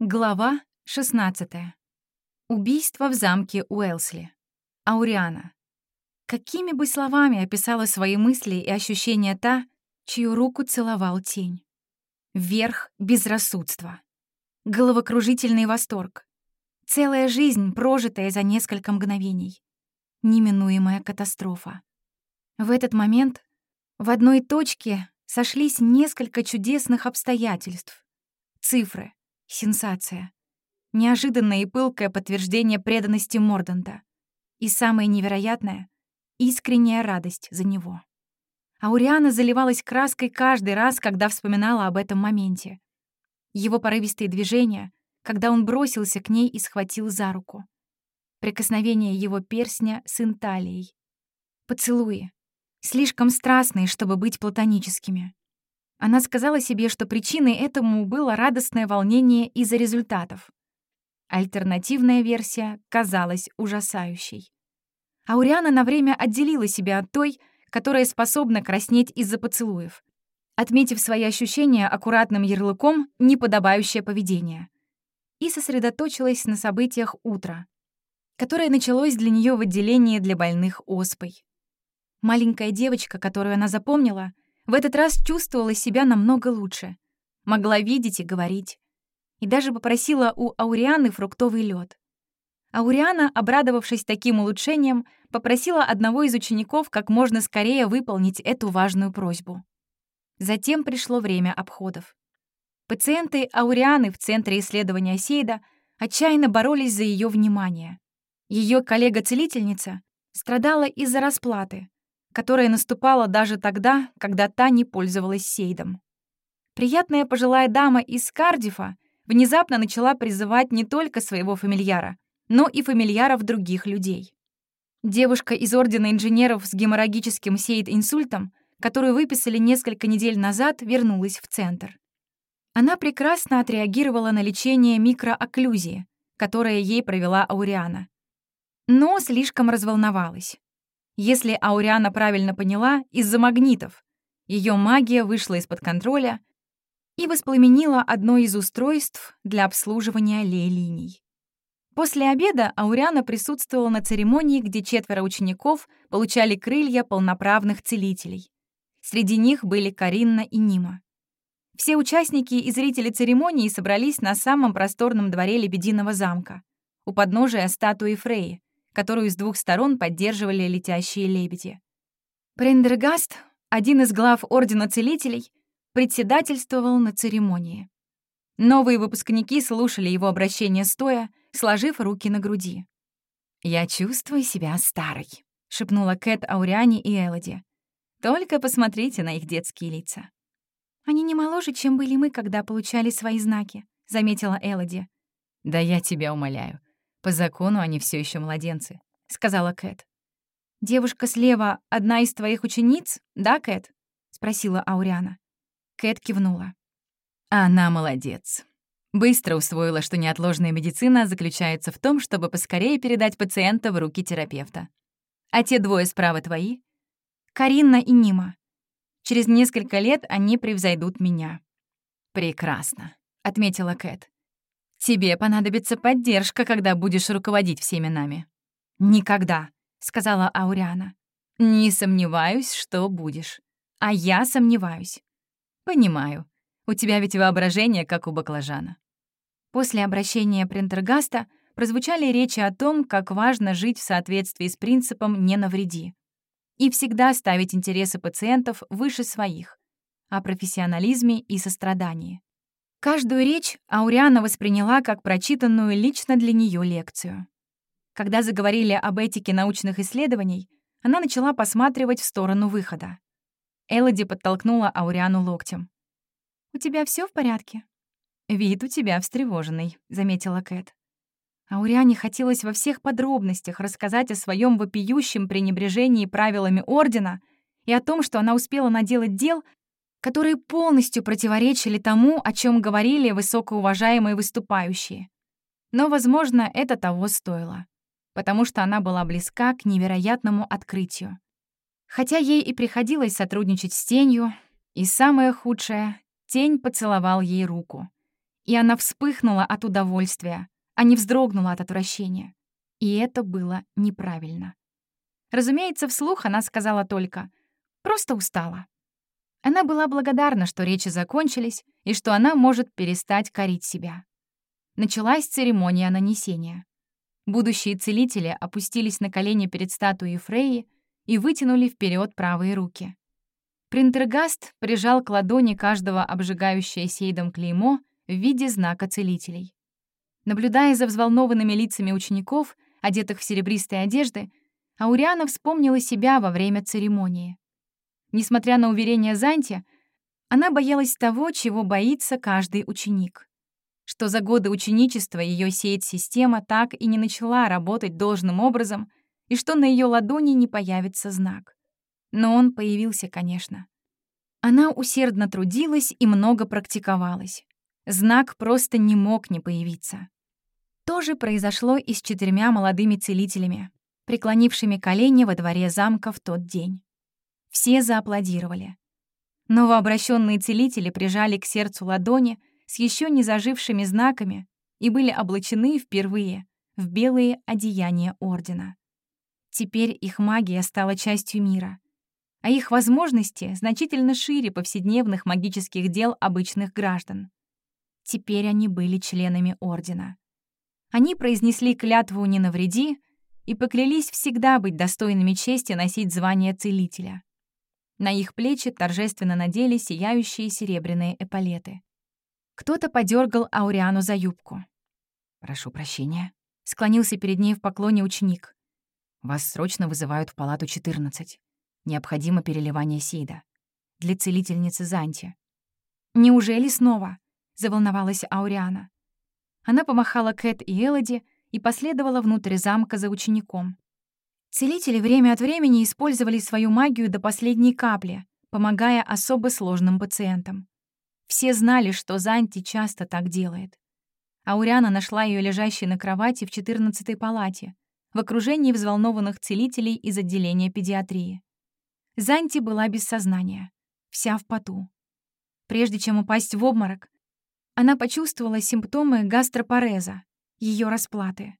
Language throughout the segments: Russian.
Глава 16. Убийство в замке Уэлсли. Ауриана. Какими бы словами описала свои мысли и ощущения та, чью руку целовал тень? Верх безрассудства. Головокружительный восторг. Целая жизнь, прожитая за несколько мгновений. Неминуемая катастрофа. В этот момент в одной точке сошлись несколько чудесных обстоятельств. Цифры, Сенсация. Неожиданное и пылкое подтверждение преданности Морданта. И самое невероятное — искренняя радость за него. Ауриана заливалась краской каждый раз, когда вспоминала об этом моменте. Его порывистые движения, когда он бросился к ней и схватил за руку. Прикосновение его перстня с инталией. Поцелуи. Слишком страстные, чтобы быть платоническими. Она сказала себе, что причиной этому было радостное волнение из-за результатов. Альтернативная версия казалась ужасающей. Ауриана на время отделила себя от той, которая способна краснеть из-за поцелуев, отметив свои ощущения аккуратным ярлыком «неподобающее поведение», и сосредоточилась на событиях утра, которое началось для нее в отделении для больных оспой. Маленькая девочка, которую она запомнила — в этот раз чувствовала себя намного лучше. Могла видеть и говорить. И даже попросила у Аурианы фруктовый лед. Ауриана, обрадовавшись таким улучшением, попросила одного из учеников как можно скорее выполнить эту важную просьбу. Затем пришло время обходов. Пациенты Аурианы в Центре исследования Сейда отчаянно боролись за ее внимание. Ее коллега-целительница страдала из-за расплаты, которая наступала даже тогда, когда та не пользовалась сейдом. Приятная пожилая дама из Кардифа внезапно начала призывать не только своего фамильяра, но и фамильяров других людей. Девушка из Ордена инженеров с геморрагическим сейд-инсультом, которую выписали несколько недель назад, вернулась в центр. Она прекрасно отреагировала на лечение микроокклюзии, которое ей провела Ауриана. Но слишком разволновалась. Если Ауриана правильно поняла, из-за магнитов. Ее магия вышла из-под контроля и воспламенила одно из устройств для обслуживания лей-линий. После обеда Ауриана присутствовала на церемонии, где четверо учеников получали крылья полноправных целителей. Среди них были Каринна и Нима. Все участники и зрители церемонии собрались на самом просторном дворе Лебединого замка, у подножия статуи Фреи, которую с двух сторон поддерживали летящие лебеди. Прендергаст, один из глав Ордена Целителей, председательствовал на церемонии. Новые выпускники слушали его обращение стоя, сложив руки на груди. «Я чувствую себя старой», — шепнула Кэт Ауриане и Элоди. «Только посмотрите на их детские лица». «Они не моложе, чем были мы, когда получали свои знаки», — заметила Элоди. «Да я тебя умоляю. По закону они все еще младенцы», — сказала Кэт. «Девушка слева — одна из твоих учениц, да, Кэт?» — спросила Ауриана. Кэт кивнула. «Она молодец. Быстро усвоила, что неотложная медицина заключается в том, чтобы поскорее передать пациента в руки терапевта. А те двое справа твои? Каринна и Нима. Через несколько лет они превзойдут меня». «Прекрасно», — отметила Кэт. Тебе понадобится поддержка, когда будешь руководить всеми нами». «Никогда», — сказала Ауриана. «Не сомневаюсь, что будешь. А я сомневаюсь». «Понимаю. У тебя ведь воображение, как у баклажана». После обращения Принтергаста прозвучали речи о том, как важно жить в соответствии с принципом «не навреди» и всегда ставить интересы пациентов выше своих, о профессионализме и сострадании. Каждую речь Ауриана восприняла как прочитанную лично для нее лекцию. Когда заговорили об этике научных исследований, она начала посматривать в сторону выхода. Элоди подтолкнула Ауриану локтем. «У тебя все в порядке?» «Вид у тебя встревоженный», — заметила Кэт. Ауриане хотелось во всех подробностях рассказать о своем вопиющем пренебрежении правилами Ордена и о том, что она успела наделать дел, которые полностью противоречили тому, о чем говорили высокоуважаемые выступающие. Но, возможно, это того стоило, потому что она была близка к невероятному открытию. Хотя ей и приходилось сотрудничать с тенью, и самое худшее — тень поцеловал ей руку. И она вспыхнула от удовольствия, а не вздрогнула от отвращения. И это было неправильно. Разумеется, вслух она сказала только «просто устала». Она была благодарна, что речи закончились и что она может перестать корить себя. Началась церемония нанесения. Будущие целители опустились на колени перед статуей Фреи и вытянули вперед правые руки. Принтергаст прижал к ладони каждого обжигающее сейдом клеймо в виде знака целителей. Наблюдая за взволнованными лицами учеников, одетых в серебристые одежды, Ауриана вспомнила себя во время церемонии. Несмотря на уверение Занти, она боялась того, чего боится каждый ученик. Что за годы ученичества ее сеть-система так и не начала работать должным образом, и что на ее ладони не появится знак. Но он появился, конечно. Она усердно трудилась и много практиковалась. Знак просто не мог не появиться. То же произошло и с четырьмя молодыми целителями, преклонившими колени во дворе замка в тот день. Все зааплодировали. Новообращенные целители прижали к сердцу ладони с еще не зажившими знаками и были облачены впервые в белые одеяния Ордена. Теперь их магия стала частью мира, а их возможности значительно шире повседневных магических дел обычных граждан. Теперь они были членами Ордена. Они произнесли клятву «не навреди» и поклялись всегда быть достойными чести носить звание целителя. На их плечи торжественно надели сияющие серебряные эполеты. Кто-то подергал Ауриану за юбку. «Прошу прощения», — склонился перед ней в поклоне ученик. «Вас срочно вызывают в палату 14. Необходимо переливание Сида. Для целительницы Занти». «Неужели снова?» — заволновалась Ауриана. Она помахала Кэт и Элоди и последовала внутрь замка за учеником. Целители время от времени использовали свою магию до последней капли, помогая особо сложным пациентам. Все знали, что Занти часто так делает. Ауриана нашла ее лежащей на кровати в 14-й палате, в окружении взволнованных целителей из отделения педиатрии. Занти была без сознания, вся в поту. Прежде чем упасть в обморок, она почувствовала симптомы гастропареза, ее расплаты.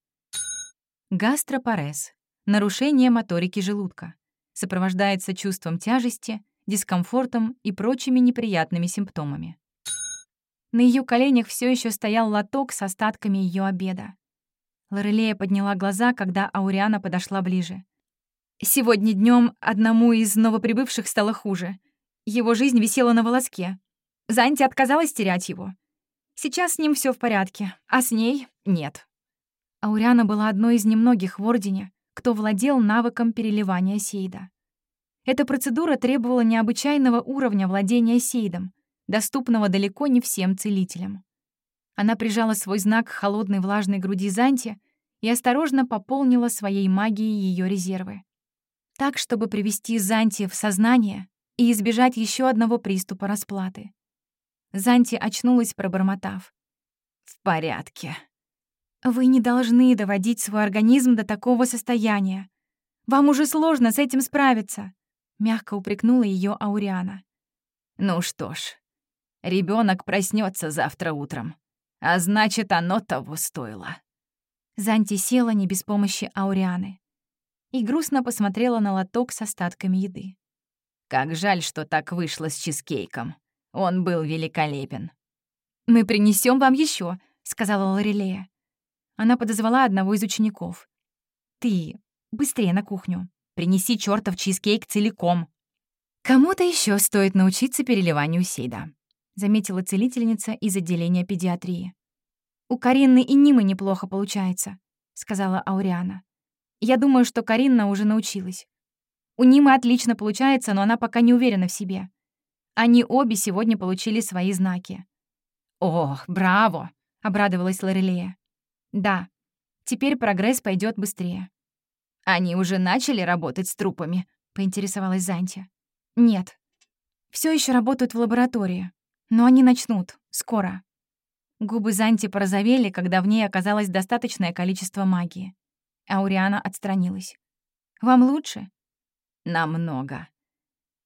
Гастропарез нарушение моторики желудка, сопровождается чувством тяжести, дискомфортом и прочими неприятными симптомами. На ее коленях все еще стоял лоток с остатками ее обеда. Лорелея подняла глаза, когда Ауриана подошла ближе. Сегодня днем одному из новоприбывших стало хуже. Его жизнь висела на волоске. Занти отказалась терять его. Сейчас с ним все в порядке, а с ней — нет. Ауриана была одной из немногих в Ордене, кто владел навыком переливания сейда. Эта процедура требовала необычайного уровня владения сейдом, доступного далеко не всем целителям. Она прижала свой знак к холодной влажной груди Занти и осторожно пополнила своей магией ее резервы. Так, чтобы привести Занти в сознание и избежать еще одного приступа расплаты. Занти очнулась, пробормотав. «В порядке». Вы не должны доводить свой организм до такого состояния. Вам уже сложно с этим справиться, мягко упрекнула ее Ауриана. Ну что ж, ребенок проснется завтра утром, а значит, оно того стоило. Занти села не без помощи Аурианы и грустно посмотрела на лоток с остатками еды. Как жаль, что так вышло с чизкейком. Он был великолепен. «Мы принесем вам еще, сказала Лорелея. Она подозвала одного из учеников. «Ты, быстрее на кухню. Принеси чертов чизкейк целиком». «Кому-то еще стоит научиться переливанию сейда», — заметила целительница из отделения педиатрии. «У Каринны и Нимы неплохо получается», — сказала Ауриана. «Я думаю, что Каринна уже научилась. У Нимы отлично получается, но она пока не уверена в себе. Они обе сегодня получили свои знаки». «Ох, браво!» — обрадовалась Лорелея. Да, теперь прогресс пойдет быстрее. Они уже начали работать с трупами, поинтересовалась Занти. Нет. Все еще работают в лаборатории, но они начнут скоро. Губы Занти порозовели, когда в ней оказалось достаточное количество магии. Ауриана отстранилась. «Вам лучше?» «Намного.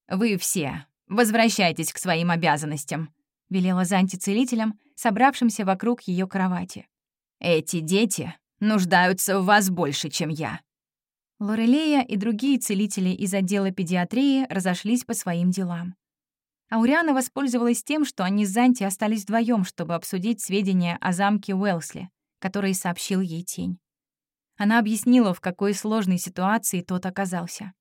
Вы все возвращайтесь к своим обязанностям», — велела Занти целителям, собравшимся вокруг ее кровати. «Эти дети нуждаются в вас больше, чем я». Лорелея и другие целители из отдела педиатрии разошлись по своим делам. Ауриана воспользовалась тем, что они с Занти остались вдвоем, чтобы обсудить сведения о замке Уэлсли, которые сообщил ей Тень. Она объяснила, в какой сложной ситуации тот оказался.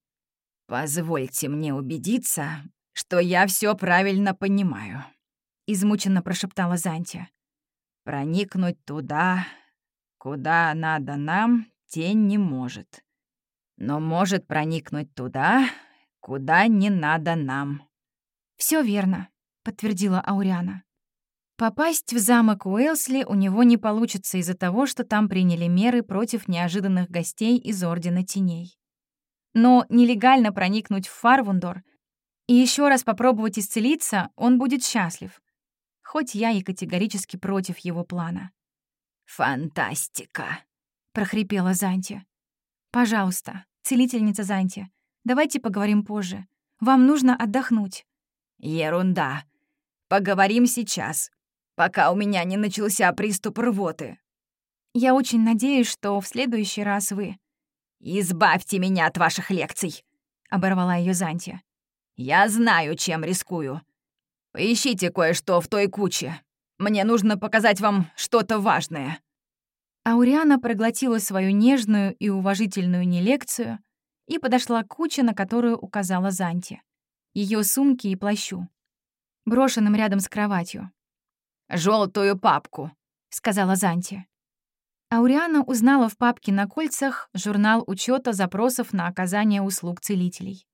«Позвольте мне убедиться, что я все правильно понимаю», — измученно прошептала Занти. «Проникнуть туда, куда надо нам, тень не может но может проникнуть туда, куда не надо нам». Все верно», — подтвердила Ауриана. Попасть в замок Уэлсли у него не получится из-за того, что там приняли меры против неожиданных гостей из Ордена Теней. Но нелегально проникнуть в Фарвундор и еще раз попробовать исцелиться он будет счастлив, хоть я и категорически против его плана. «Фантастика!» — прохрипела Занти. «Пожалуйста, целительница Занти, давайте поговорим позже. Вам нужно отдохнуть». «Ерунда. Поговорим сейчас, пока у меня не начался приступ рвоты». «Я очень надеюсь, что в следующий раз вы...» «Избавьте меня от ваших лекций», — оборвала ее Занти. «Я знаю, чем рискую. Поищите кое-что в той куче. Мне нужно показать вам что-то важное». Ауриана проглотила свою нежную и уважительную нелекцию и подошла к куче, на которую указала Занти. Ее сумки и плащу, брошенным рядом с кроватью. Желтую папку», — сказала Занти. Ауриана узнала в папке на кольцах журнал учета запросов на оказание услуг целителей.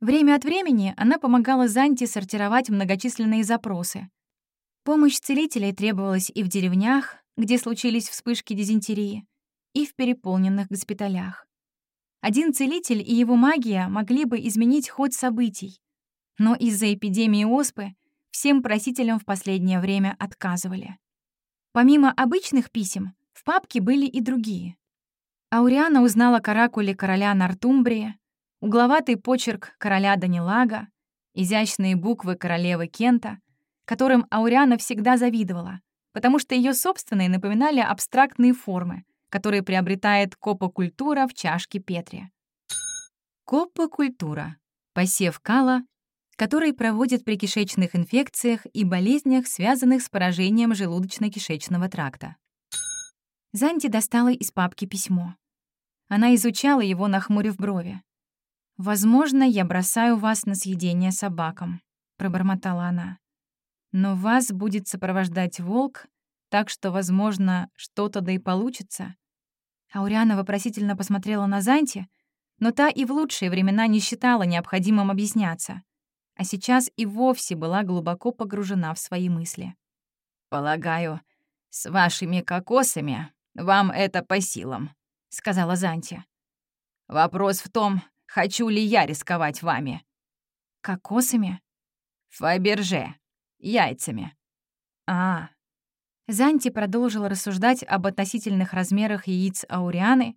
Время от времени она помогала Занти сортировать многочисленные запросы. Помощь целителей требовалась и в деревнях, где случились вспышки дизентерии, и в переполненных госпиталях. Один целитель и его магия могли бы изменить ход событий, но из-за эпидемии оспы всем просителям в последнее время отказывали. Помимо обычных писем, в папке были и другие. Ауриана узнала каракули короля Нортумбрия, угловатый почерк короля Данилага, изящные буквы королевы Кента, которым Ауриана всегда завидовала, потому что ее собственные напоминали абстрактные формы, которые приобретает копокультура в чашке Петри. Копокультура — посев кала, который проводят при кишечных инфекциях и болезнях, связанных с поражением желудочно-кишечного тракта. Занти достала из папки письмо. Она изучала его, нахмурив брови. «Возможно, я бросаю вас на съедение собакам», — пробормотала она. Но вас будет сопровождать волк, так что, возможно, что-то да и получится. Ауриана вопросительно посмотрела на Занти, но та и в лучшие времена не считала необходимым объясняться, а сейчас и вовсе была глубоко погружена в свои мысли. «Полагаю, с вашими кокосами вам это по силам», — сказала Занти. «Вопрос в том, хочу ли я рисковать вами». «Кокосами?» «Фаберже», яйцами. А. Занти продолжила рассуждать об относительных размерах яиц аурианы,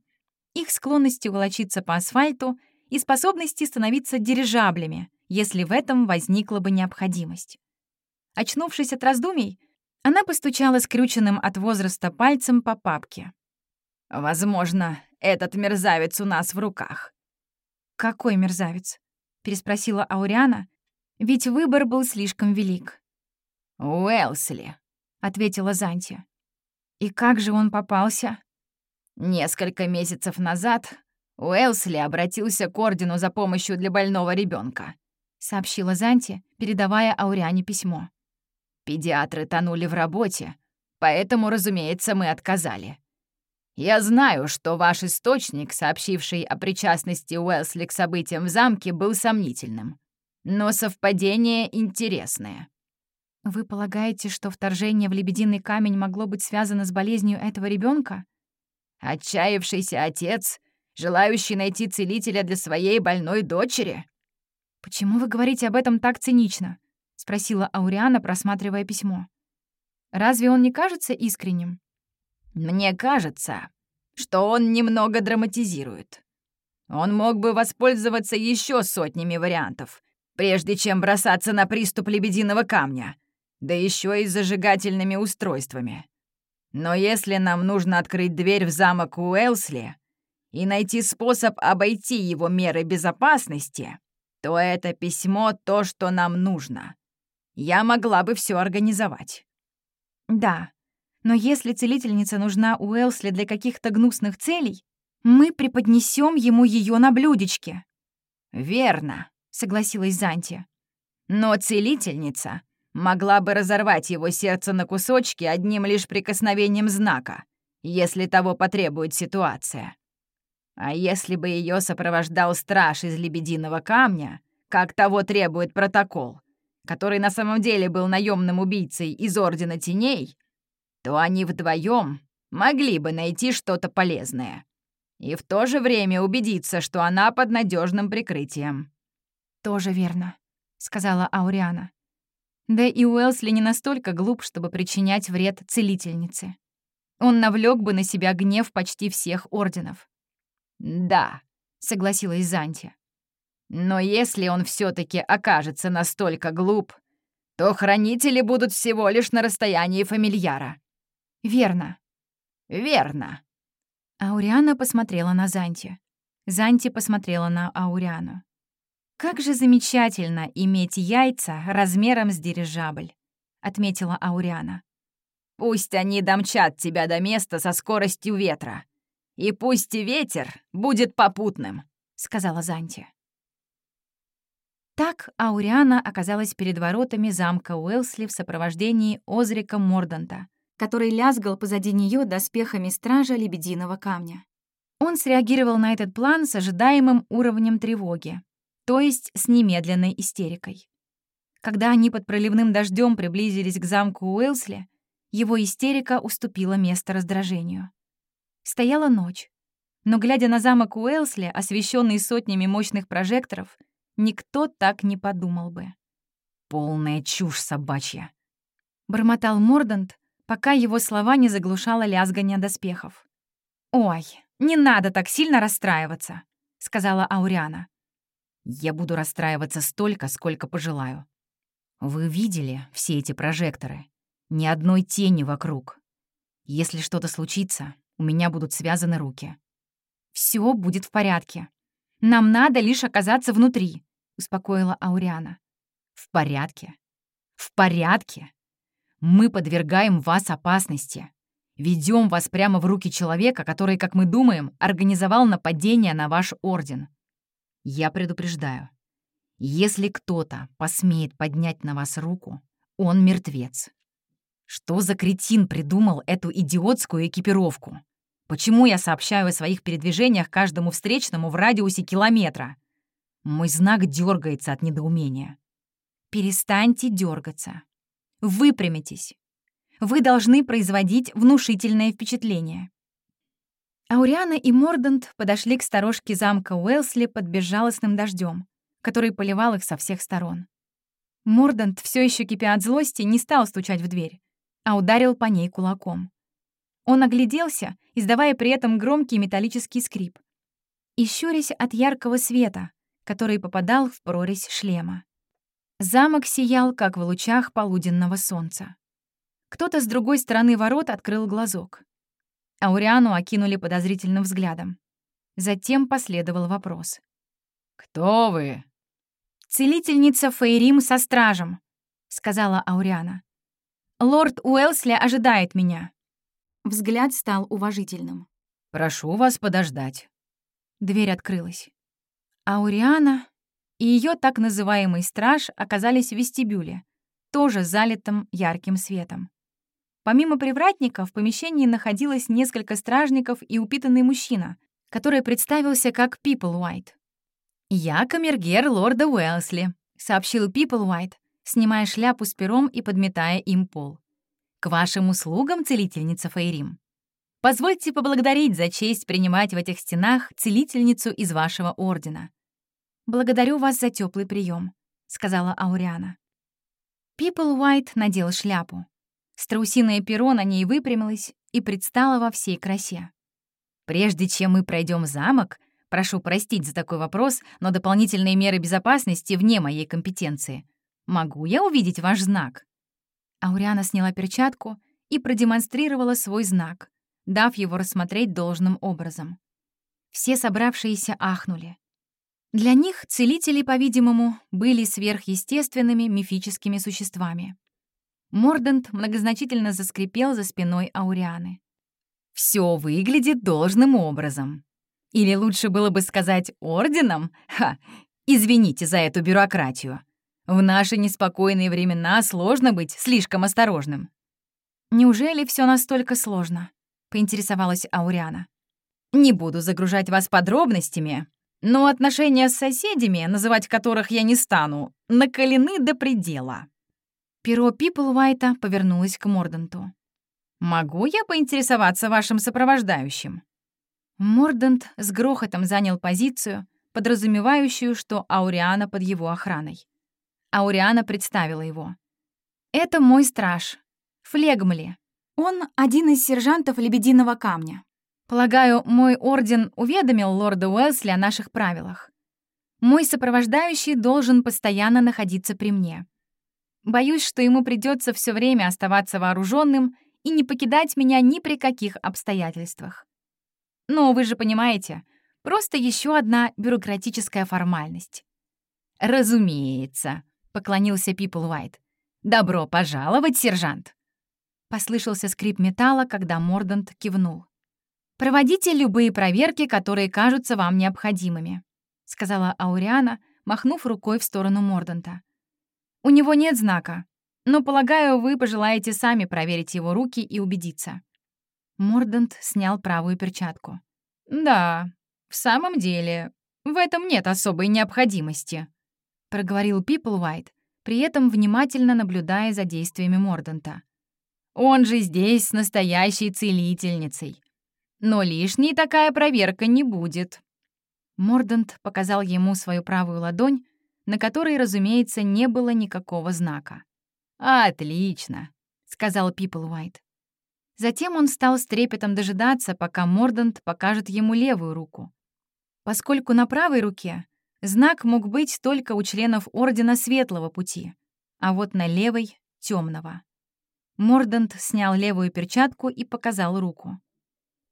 их склонности волочиться по асфальту и способности становиться дирижаблями, если в этом возникла бы необходимость. Очнувшись от раздумий, она постучала скрюченным от возраста пальцем по папке. «Возможно, этот мерзавец у нас в руках». «Какой мерзавец?» — переспросила Ауриана, ведь выбор был слишком велик. «Уэлсли», — ответила Занти. «И как же он попался?» Несколько месяцев назад Уэлсли обратился к Ордену за помощью для больного ребенка, сообщила Занти, передавая Ауриане письмо. Педиатры тонули в работе, поэтому, разумеется, мы отказали. Я знаю, что ваш источник, сообщивший о причастности Уэлсли к событиям в замке, был сомнительным. Но совпадение интересное. Вы полагаете, что вторжение в лебединый камень могло быть связано с болезнью этого ребенка? Отчаявшийся отец, желающий найти целителя для своей больной дочери? Почему вы говорите об этом так цинично? спросила Ауриана, просматривая письмо. Разве он не кажется искренним? Мне кажется, что он немного драматизирует. Он мог бы воспользоваться еще сотнями вариантов, прежде чем бросаться на приступ лебединого камня. Да еще и зажигательными устройствами. Но если нам нужно открыть дверь в замок Уэлсли и найти способ обойти его меры безопасности, то это письмо — то, что нам нужно. Я могла бы все организовать». «Да, но если целительница нужна Уэлсли для каких-то гнусных целей, мы преподнесем ему ее на блюдечке». «Верно», — согласилась Занти. «Но целительница могла бы разорвать его сердце на кусочки одним лишь прикосновением знака, если того потребует ситуация. А если бы ее сопровождал страж из лебединого камня, как того требует протокол, который на самом деле был наемным убийцей из Ордена Теней, то они вдвоем могли бы найти что-то полезное и в то же время убедиться, что она под надежным прикрытием. «Тоже верно», — сказала Ауриана. Да и Уэлсли не настолько глуп, чтобы причинять вред целительнице. Он навлек бы на себя гнев почти всех орденов. «Да», — согласилась Занти. «Но если он все таки окажется настолько глуп, то хранители будут всего лишь на расстоянии фамильяра». «Верно». «Верно». Ауриана посмотрела на Занти. Занти посмотрела на Ауриану. «Как же замечательно иметь яйца размером с дирижабль», — отметила Ауриана. «Пусть они домчат тебя до места со скоростью ветра. И пусть ветер будет попутным», — сказала Занти. Так Ауриана оказалась перед воротами замка Уэлсли в сопровождении Озрика Морданта, который лязгал позади нее доспехами стража Лебединого камня. Он среагировал на этот план с ожидаемым уровнем тревоги, то есть с немедленной истерикой. Когда они под проливным дождем приблизились к замку Уэлсли, его истерика уступила место раздражению. Стояла ночь, но, глядя на замок Уэлсли, освещенный сотнями мощных прожекторов, никто так не подумал бы. «Полная чушь собачья», — бормотал Мордант, пока его слова не заглушало лязганье доспехов. «Ой, не надо так сильно расстраиваться», — сказала Ауриана. Я буду расстраиваться столько, сколько пожелаю. Вы видели все эти прожекторы? Ни одной тени вокруг. Если что-то случится, у меня будут связаны руки. Все будет в порядке. Нам надо лишь оказаться внутри», — успокоила Ауриана. «В порядке? В порядке? Мы подвергаем вас опасности. Ведем вас прямо в руки человека, который, как мы думаем, организовал нападение на ваш орден. Я предупреждаю. Если кто-то посмеет поднять на вас руку, он мертвец. Что за кретин придумал эту идиотскую экипировку? Почему я сообщаю о своих передвижениях каждому встречному в радиусе километра? Мой знак дергается от недоумения. Перестаньте дергаться. Выпрямитесь. Вы должны производить внушительное впечатление. Ауриана и Мордант подошли к сторожке замка Уэлсли под безжалостным дождем, который поливал их со всех сторон. Мордант, все еще кипя от злости, не стал стучать в дверь, а ударил по ней кулаком. Он огляделся, издавая при этом громкий металлический скрип, и щурясь от яркого света, который попадал в прорезь шлема. Замок сиял, как в лучах полуденного солнца. Кто-то с другой стороны ворот открыл глазок. Ауриану окинули подозрительным взглядом. Затем последовал вопрос. «Кто вы?» «Целительница Фейрим со стражем», — сказала Ауриана. «Лорд Уэлсли ожидает меня». Взгляд стал уважительным. «Прошу вас подождать». Дверь открылась. Ауриана и ее так называемый страж оказались в вестибюле, тоже залитым ярким светом. Помимо привратника, в помещении находилось несколько стражников и упитанный мужчина, который представился как Пиплуайт. «Я камергер лорда Уэлсли», — сообщил Пиплуайт, снимая шляпу с пером и подметая им пол. «К вашим услугам, целительница Фейрим. Позвольте поблагодарить за честь принимать в этих стенах целительницу из вашего ордена». «Благодарю вас за теплый прием, сказала Ауриана. Пиплуайт надел шляпу. Страусиное перо на ней выпрямилось и предстало во всей красе. «Прежде чем мы пройдем замок, прошу простить за такой вопрос, но дополнительные меры безопасности вне моей компетенции. Могу я увидеть ваш знак?» Ауриана сняла перчатку и продемонстрировала свой знак, дав его рассмотреть должным образом. Все собравшиеся ахнули. Для них целители, по-видимому, были сверхъестественными мифическими существами. Мордант многозначительно заскрипел за спиной Аурианы. «Все выглядит должным образом. Или лучше было бы сказать орденом? Ха! Извините за эту бюрократию. В наши неспокойные времена сложно быть слишком осторожным». «Неужели все настолько сложно?» — поинтересовалась Ауриана. «Не буду загружать вас подробностями, но отношения с соседями, называть которых я не стану, накалены до предела». Перо Пиплвайта повернулось к Морданту. «Могу я поинтересоваться вашим сопровождающим?» Мордант с грохотом занял позицию, подразумевающую, что Ауриана под его охраной. Ауриана представила его. «Это мой страж, Флегмли. Он один из сержантов Лебединого камня. Полагаю, мой орден уведомил лорда Уэлсли о наших правилах. Мой сопровождающий должен постоянно находиться при мне. Боюсь, что ему придется все время оставаться вооруженным и не покидать меня ни при каких обстоятельствах. Но вы же понимаете, просто еще одна бюрократическая формальность. «Разумеется», — поклонился Пипл Уайт. «Добро пожаловать, сержант!» Послышался скрип металла, когда Мордант кивнул. «Проводите любые проверки, которые кажутся вам необходимыми», — сказала Ауриана, махнув рукой в сторону Морданта. «У него нет знака, но, полагаю, вы пожелаете сами проверить его руки и убедиться». Мордант снял правую перчатку. «Да, в самом деле, в этом нет особой необходимости», — проговорил Пиплвайт, при этом внимательно наблюдая за действиями Морданта. «Он же здесь с настоящей целительницей. Но лишней такая проверка не будет». Мордант показал ему свою правую ладонь, на которой, разумеется, не было никакого знака. «Отлично», — сказал Пиплвайт. Затем он стал с трепетом дожидаться, пока Мордант покажет ему левую руку. Поскольку на правой руке знак мог быть только у членов Ордена Светлого Пути, а вот на левой — темного. Мордант снял левую перчатку и показал руку.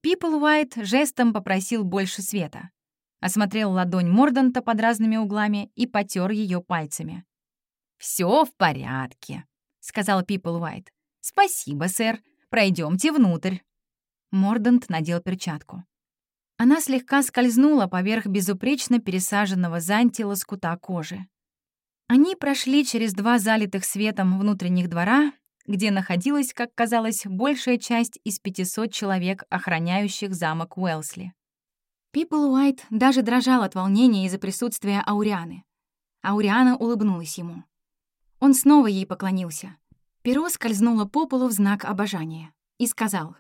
Пипл Уайт жестом попросил больше света. Осмотрел ладонь Морданта под разными углами и потер ее пальцами. Все в порядке», — сказал Пипл Уайт. «Спасибо, сэр. Пройдемте внутрь». Мордант надел перчатку. Она слегка скользнула поверх безупречно пересаженного занти лоскута кожи. Они прошли через два залитых светом внутренних двора где находилась, как казалось, большая часть из 500 человек, охраняющих замок Уэлсли. Пипл Уайт даже дрожал от волнения из-за присутствия Аурианы. Ауриана улыбнулась ему. Он снова ей поклонился. Перо скользнуло по полу в знак обожания и сказал,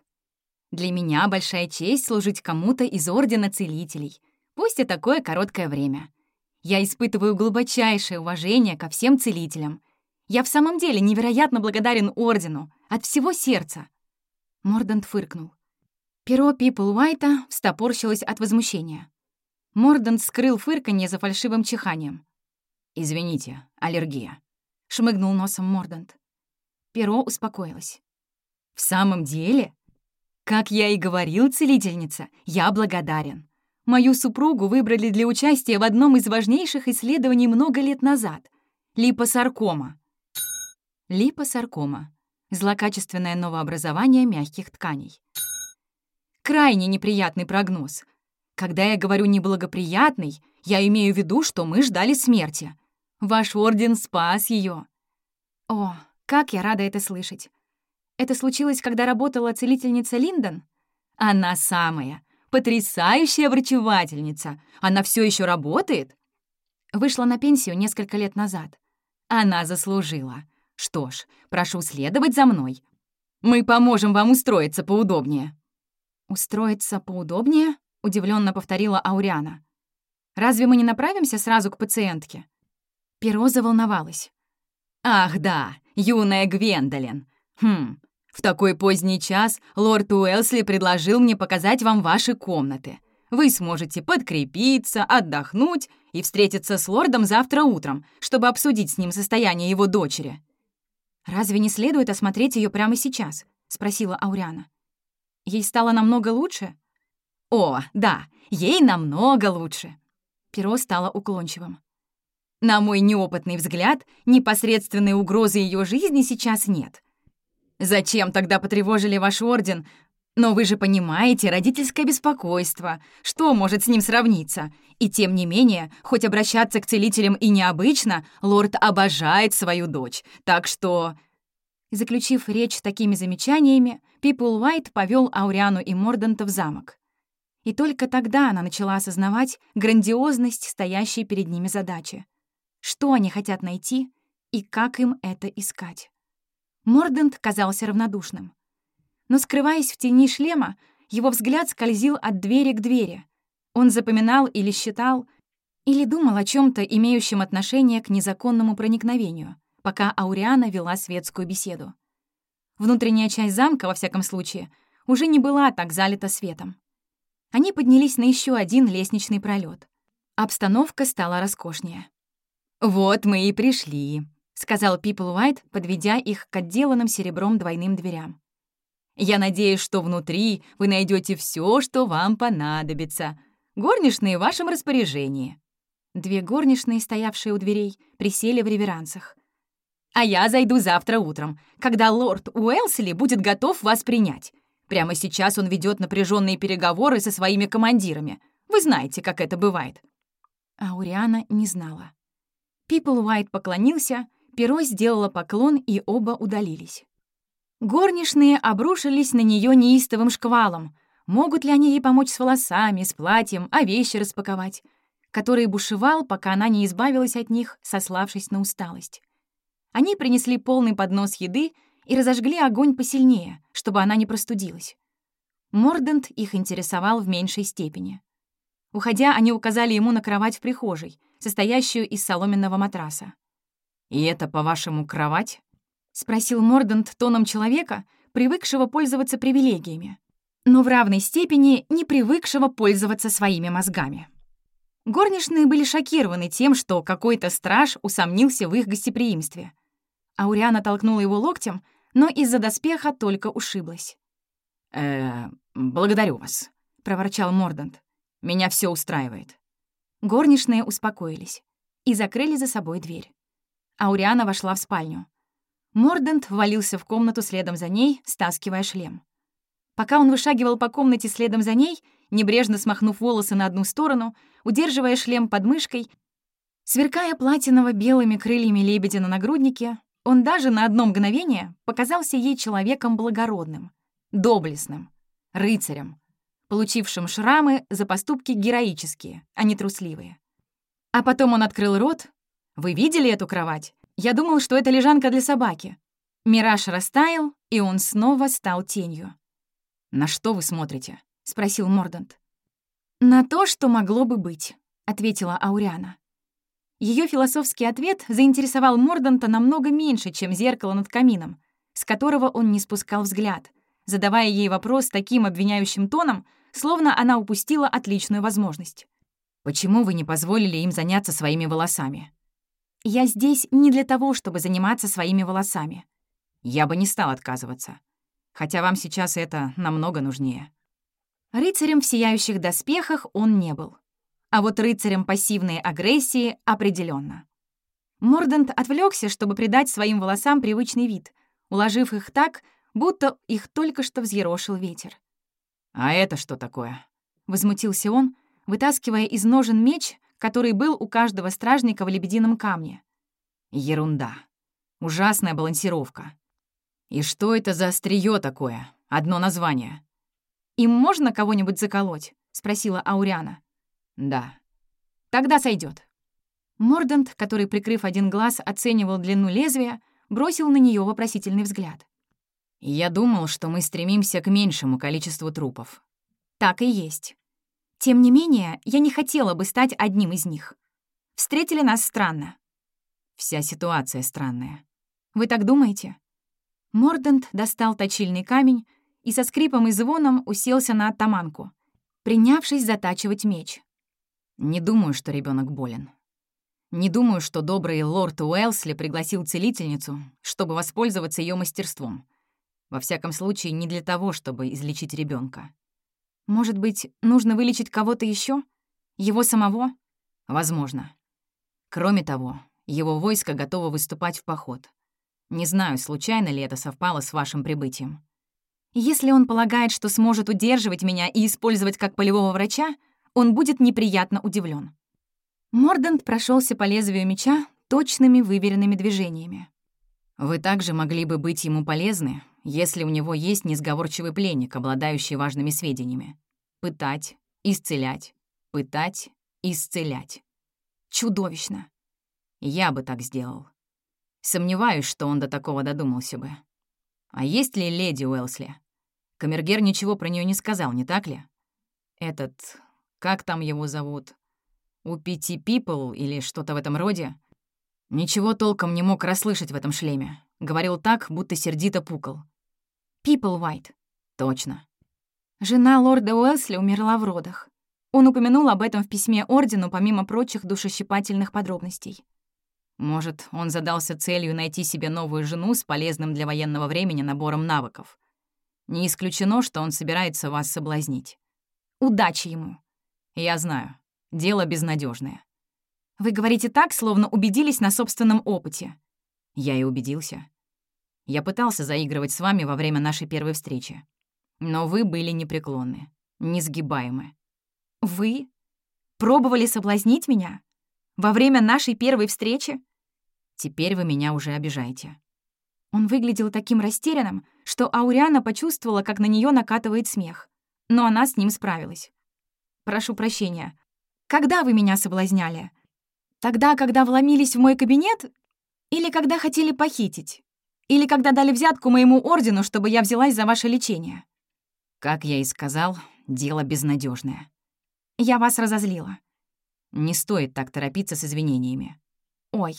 «Для меня большая честь служить кому-то из Ордена Целителей, пусть и такое короткое время. Я испытываю глубочайшее уважение ко всем целителям, я в самом деле невероятно благодарен Ордену. От всего сердца». Мордант фыркнул. Перо Пипл Уайта встопорщилось от возмущения. Мордант скрыл фырканье за фальшивым чиханием. «Извините, аллергия», — шмыгнул носом Мордант. Перо успокоилось. «В самом деле? Как я и говорил, целительница, я благодарен. Мою супругу выбрали для участия в одном из важнейших исследований много лет назад — липосаркома. Липосаркома — злокачественное новообразование мягких тканей. Крайне неприятный прогноз. Когда я говорю «неблагоприятный», я имею в виду, что мы ждали смерти. Ваш орден спас ее. О, как я рада это слышать. Это случилось, когда работала целительница Линдон? Она самая. Потрясающая врачевательница. Она все еще работает? Вышла на пенсию несколько лет назад. Она заслужила. Что ж, прошу следовать за мной. Мы поможем вам устроиться поудобнее». «Устроиться поудобнее?» — удивленно повторила Ауриана. «Разве мы не направимся сразу к пациентке?» Перо заволновалась. «Ах да, юная Гвендолин. Хм, в такой поздний час лорд Уэлсли предложил мне показать вам ваши комнаты. Вы сможете подкрепиться, отдохнуть и встретиться с лордом завтра утром, чтобы обсудить с ним состояние его дочери. «Разве не следует осмотреть ее прямо сейчас?» — спросила Ауриана. «Ей стало намного лучше?» «О, да, ей намного лучше!» Перо стало уклончивым. «На мой неопытный взгляд, непосредственной угрозы ее жизни сейчас нет. Зачем тогда потревожили ваш орден? Но вы же понимаете, родительское беспокойство. Что может с ним сравниться? И тем не менее, хоть обращаться к целителям и необычно, лорд обожает свою дочь. Так что...» Заключив речь такими замечаниями, Пипл Уайт повел Ауриану и Морданта в замок. И только тогда она начала осознавать грандиозность стоящей перед ними задачи. Что они хотят найти и как им это искать. Мордант казался равнодушным. Но, скрываясь в тени шлема, его взгляд скользил от двери к двери. Он запоминал или считал, или думал о чем то имеющем отношение к незаконному проникновению, пока Ауриана вела светскую беседу. Внутренняя часть замка, во всяком случае, уже не была так залита светом. Они поднялись на еще один лестничный пролет. Обстановка стала роскошнее. «Вот мы и пришли», — сказал Пипл Уайт, подведя их к отделанным серебром двойным дверям. «Я надеюсь, что внутри вы найдете все, что вам понадобится. Горничные в вашем распоряжении». Две горничные, стоявшие у дверей, присели в реверансах. «А я зайду завтра утром, когда лорд Уэлсли будет готов вас принять. Прямо сейчас он ведет напряженные переговоры со своими командирами. Вы знаете, как это бывает». Ауриана не знала. Пипл Уайт поклонился, перо сделала поклон, и оба удалились. Горничные обрушились на нее неистовым шквалом. Могут ли они ей помочь с волосами, с платьем, а вещи распаковать? Который бушевал, пока она не избавилась от них, сославшись на усталость. Они принесли полный поднос еды и разожгли огонь посильнее, чтобы она не простудилась. Мордент их интересовал в меньшей степени. Уходя, они указали ему на кровать в прихожей, состоящую из соломенного матраса. «И это, по-вашему, кровать?» — спросил Мордент тоном человека, привыкшего пользоваться привилегиями, но в равной степени не привыкшего пользоваться своими мозгами. Горничные были шокированы тем, что какой-то страж усомнился в их гостеприимстве. Ауриана толкнула его локтем, но из-за доспеха только ушиблась. «Э, благодарю вас», — проворчал Мордант. «Меня все устраивает». Горничные успокоились и закрыли за собой дверь. Ауриана вошла в спальню. Мордант ввалился в комнату следом за ней, стаскивая шлем. Пока он вышагивал по комнате следом за ней, небрежно смахнув волосы на одну сторону, удерживая шлем под мышкой, сверкая платиново-белыми крыльями лебедя на нагруднике, он даже на одно мгновение показался ей человеком благородным, доблестным, рыцарем, получившим шрамы за поступки героические, а не трусливые. А потом он открыл рот. «Вы видели эту кровать? Я думал, что это лежанка для собаки». Мираж растаял, и он снова стал тенью. «На что вы смотрите?» — спросил Мордант. «На то, что могло бы быть», — ответила Ауриана. Ее философский ответ заинтересовал Морданта намного меньше, чем зеркало над камином, с которого он не спускал взгляд, задавая ей вопрос таким обвиняющим тоном, словно она упустила отличную возможность. «Почему вы не позволили им заняться своими волосами?» «Я здесь не для того, чтобы заниматься своими волосами». «Я бы не стал отказываться. Хотя вам сейчас это намного нужнее». Рыцарем в сияющих доспехах он не был а вот рыцарем пассивной агрессии определенно. Мордант отвлекся, чтобы придать своим волосам привычный вид, уложив их так, будто их только что взъерошил ветер. «А это что такое?» — возмутился он, вытаскивая из ножен меч, который был у каждого стражника в лебедином камне. «Ерунда. Ужасная балансировка. И что это за острие такое? Одно название». «Им можно кого-нибудь заколоть?» — спросила Ауриана. «Да». «Тогда сойдет. Мордант, который, прикрыв один глаз, оценивал длину лезвия, бросил на нее вопросительный взгляд. «Я думал, что мы стремимся к меньшему количеству трупов». «Так и есть. Тем не менее, я не хотела бы стать одним из них. Встретили нас странно». «Вся ситуация странная». «Вы так думаете?» Мордант достал точильный камень и со скрипом и звоном уселся на оттаманку, принявшись затачивать меч. Не думаю, что ребенок болен. Не думаю, что добрый лорд Уэлсли пригласил целительницу, чтобы воспользоваться ее мастерством. Во всяком случае, не для того, чтобы излечить ребенка. Может быть, нужно вылечить кого-то еще? Его самого? Возможно. Кроме того, его войско готово выступать в поход. Не знаю, случайно ли это совпало с вашим прибытием. Если он полагает, что сможет удерживать меня и использовать как полевого врача, он будет неприятно удивлен. Мордант прошелся по лезвию меча точными выверенными движениями. Вы также могли бы быть ему полезны, если у него есть несговорчивый пленник, обладающий важными сведениями. Пытать, исцелять, пытать, исцелять. Чудовищно. Я бы так сделал. Сомневаюсь, что он до такого додумался бы. А есть ли леди Уэлсли? Камергер ничего про нее не сказал, не так ли? Этот... Как там его зовут? У Пяти Пипл или что-то в этом роде? Ничего толком не мог расслышать в этом шлеме. Говорил так, будто сердито пукал. Пипл Уайт. Точно. Жена лорда Уэлсли умерла в родах. Он упомянул об этом в письме Ордену, помимо прочих душещипательных подробностей. Может, он задался целью найти себе новую жену с полезным для военного времени набором навыков. Не исключено, что он собирается вас соблазнить. Удачи ему. Я знаю. Дело безнадежное. Вы говорите так, словно убедились на собственном опыте. Я и убедился. Я пытался заигрывать с вами во время нашей первой встречи. Но вы были непреклонны, несгибаемы. Вы? Пробовали соблазнить меня? Во время нашей первой встречи? Теперь вы меня уже обижаете». Он выглядел таким растерянным, что Ауриана почувствовала, как на нее накатывает смех. Но она с ним справилась. «Прошу прощения. Когда вы меня соблазняли? Тогда, когда вломились в мой кабинет? Или когда хотели похитить? Или когда дали взятку моему ордену, чтобы я взялась за ваше лечение?» Как я и сказал, дело безнадежное. Я вас разозлила. Не стоит так торопиться с извинениями. Ой,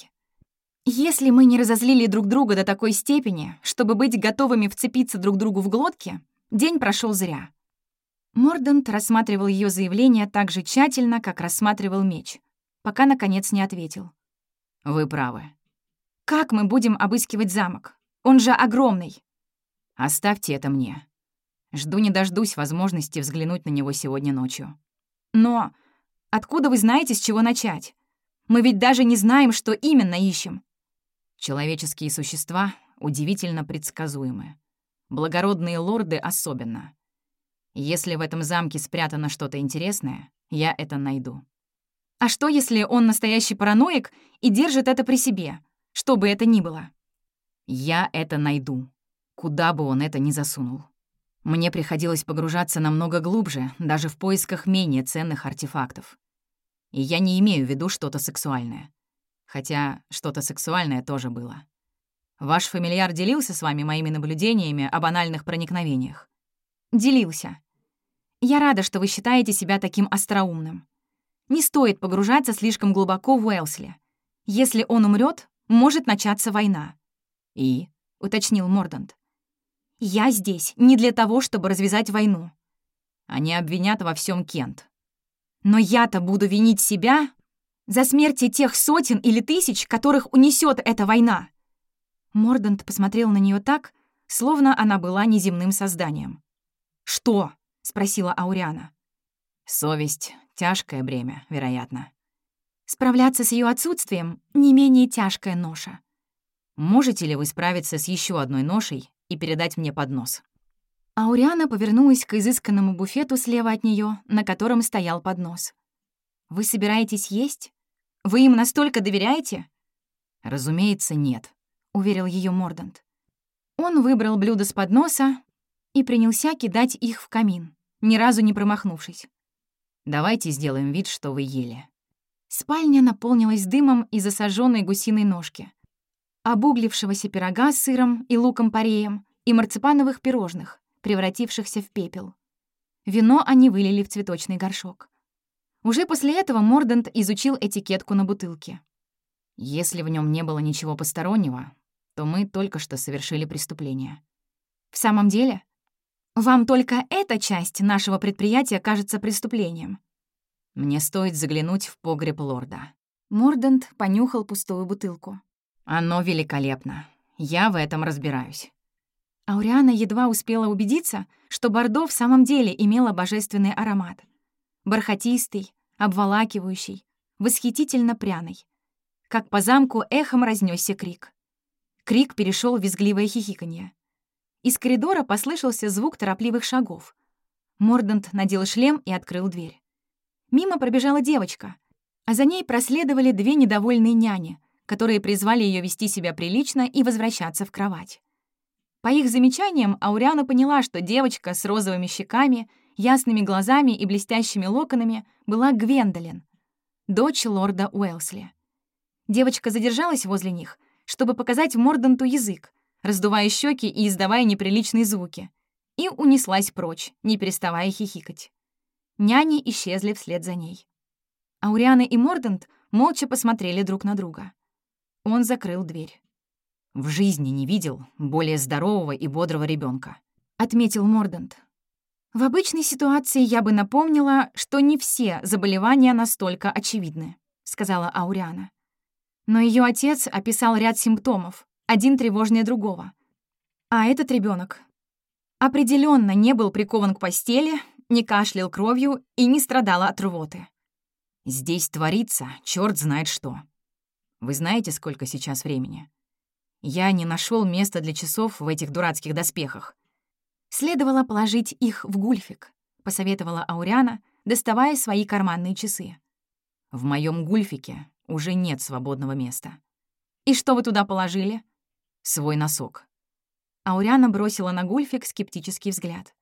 если мы не разозлили друг друга до такой степени, чтобы быть готовыми вцепиться друг другу в глотки, день прошел зря. Мордант рассматривал ее заявление так же тщательно, как рассматривал меч, пока, наконец, не ответил. «Вы правы». «Как мы будем обыскивать замок? Он же огромный». «Оставьте это мне. Жду не дождусь возможности взглянуть на него сегодня ночью». «Но откуда вы знаете, с чего начать? Мы ведь даже не знаем, что именно ищем». Человеческие существа удивительно предсказуемы. Благородные лорды особенно. Если в этом замке спрятано что-то интересное, я это найду. А что, если он настоящий параноик и держит это при себе, что бы это ни было? Я это найду, куда бы он это ни засунул. Мне приходилось погружаться намного глубже, даже в поисках менее ценных артефактов. И я не имею в виду что-то сексуальное. Хотя что-то сексуальное тоже было. Ваш фамильяр делился с вами моими наблюдениями о банальных проникновениях? Делился. Я рада, что вы считаете себя таким остроумным. Не стоит погружаться слишком глубоко в Уэлсли. Если он умрет, может начаться война. И? — уточнил Мордант. «Я здесь не для того, чтобы развязать войну». Они обвинят во всем Кент. «Но я-то буду винить себя за смерти тех сотен или тысяч, которых унесет эта война!» Мордант посмотрел на нее так, словно она была неземным созданием. «Что?» — спросила Ауриана. «Совесть — тяжкое бремя, вероятно». «Справляться с ее отсутствием — не менее тяжкая ноша». «Можете ли вы справиться с еще одной ношей и передать мне поднос?» Ауриана повернулась к изысканному буфету слева от нее, на котором стоял поднос. «Вы собираетесь есть?» Вы им настолько доверяете?» «Разумеется, нет», — уверил ее Мордант. Он выбрал блюдо с подноса и принялся кидать их в камин, ни разу не промахнувшись. «Давайте сделаем вид, что вы ели». Спальня наполнилась дымом из засожженной гусиной ножки, обуглившегося пирога с сыром и луком-пореем и марципановых пирожных, превратившихся в пепел. Вино они вылили в цветочный горшок. Уже после этого Мордант изучил этикетку на бутылке. «Если в нем не было ничего постороннего, то мы только что совершили преступление». «В самом деле? Вам только эта часть нашего предприятия кажется преступлением?» «Мне стоит заглянуть в погреб лорда». Мордант понюхал пустую бутылку. «Оно великолепно. Я в этом разбираюсь». Ауриана едва успела убедиться, что Бордо в самом деле имело божественный аромат. Бархатистый, обволакивающий, восхитительно пряный. Как по замку эхом разнесся крик. Крик перешел в визгливое хихиканье. Из коридора послышался звук торопливых шагов. Мордант надел шлем и открыл дверь. Мимо пробежала девочка, а за ней проследовали две недовольные няни, которые призвали ее вести себя прилично и возвращаться в кровать. По их замечаниям Ауриана поняла, что девочка с розовыми щеками, ясными глазами и блестящими локонами была Гвендолин, дочь лорда Уэлсли. Девочка задержалась возле них, чтобы показать Морданту язык, раздувая щеки и издавая неприличные звуки, и унеслась прочь, не переставая хихикать. Няни исчезли вслед за ней. Ауриана и Мордант молча посмотрели друг на друга. Он закрыл дверь. «В жизни не видел более здорового и бодрого ребенка, отметил Мордант. В обычной ситуации я бы напомнила, что не все заболевания настолько очевидны, сказала Ауриана. Но ее отец описал ряд симптомов, один тревожнее другого. А этот ребенок определенно не был прикован к постели, не кашлял кровью и не страдал от рвоты. Здесь творится черт знает что. Вы знаете, сколько сейчас времени? Я не нашел места для часов в этих дурацких доспехах. Следовало положить их в гульфик, посоветовала Ауриана, доставая свои карманные часы. В моем гульфике уже нет свободного места. И что вы туда положили? свой носок. Ауриана бросила на Гульфик скептический взгляд.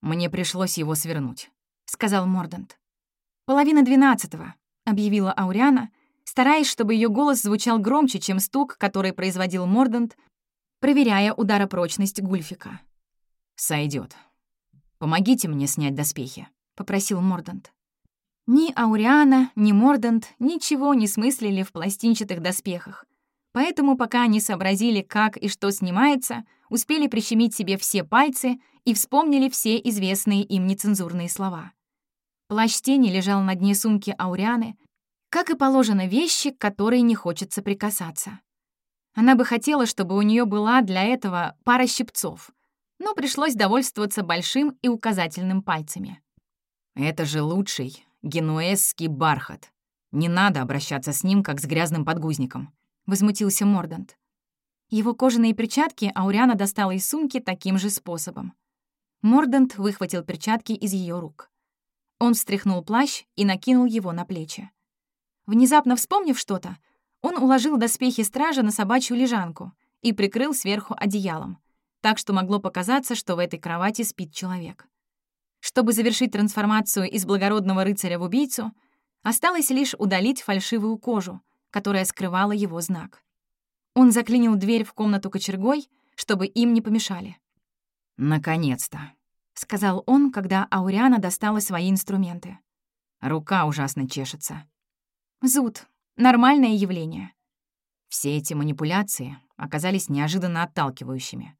«Мне пришлось его свернуть», — сказал Мордант. «Половина двенадцатого», — объявила Ауриана, стараясь, чтобы ее голос звучал громче, чем стук, который производил Мордант, проверяя ударопрочность Гульфика. Сойдет. Помогите мне снять доспехи», — попросил Мордант. Ни Ауриана, ни Мордант ничего не смыслили в пластинчатых доспехах, Поэтому, пока они сообразили, как и что снимается, успели прищемить себе все пальцы и вспомнили все известные им нецензурные слова. Плащ тени лежал на дне сумки Аурианы, как и положено вещи, к которой не хочется прикасаться. Она бы хотела, чтобы у нее была для этого пара щипцов, но пришлось довольствоваться большим и указательным пальцами. «Это же лучший генуэзский бархат. Не надо обращаться с ним, как с грязным подгузником», — возмутился Мордант. Его кожаные перчатки Ауриана достала из сумки таким же способом. Мордант выхватил перчатки из ее рук. Он встряхнул плащ и накинул его на плечи. Внезапно вспомнив что-то, он уложил доспехи стража на собачью лежанку и прикрыл сверху одеялом, так что могло показаться, что в этой кровати спит человек. Чтобы завершить трансформацию из благородного рыцаря в убийцу, осталось лишь удалить фальшивую кожу — которая скрывала его знак. Он заклинил дверь в комнату кочергой, чтобы им не помешали. «Наконец-то», — сказал он, когда Ауриана достала свои инструменты. «Рука ужасно чешется». «Зуд. Нормальное явление». Все эти манипуляции оказались неожиданно отталкивающими.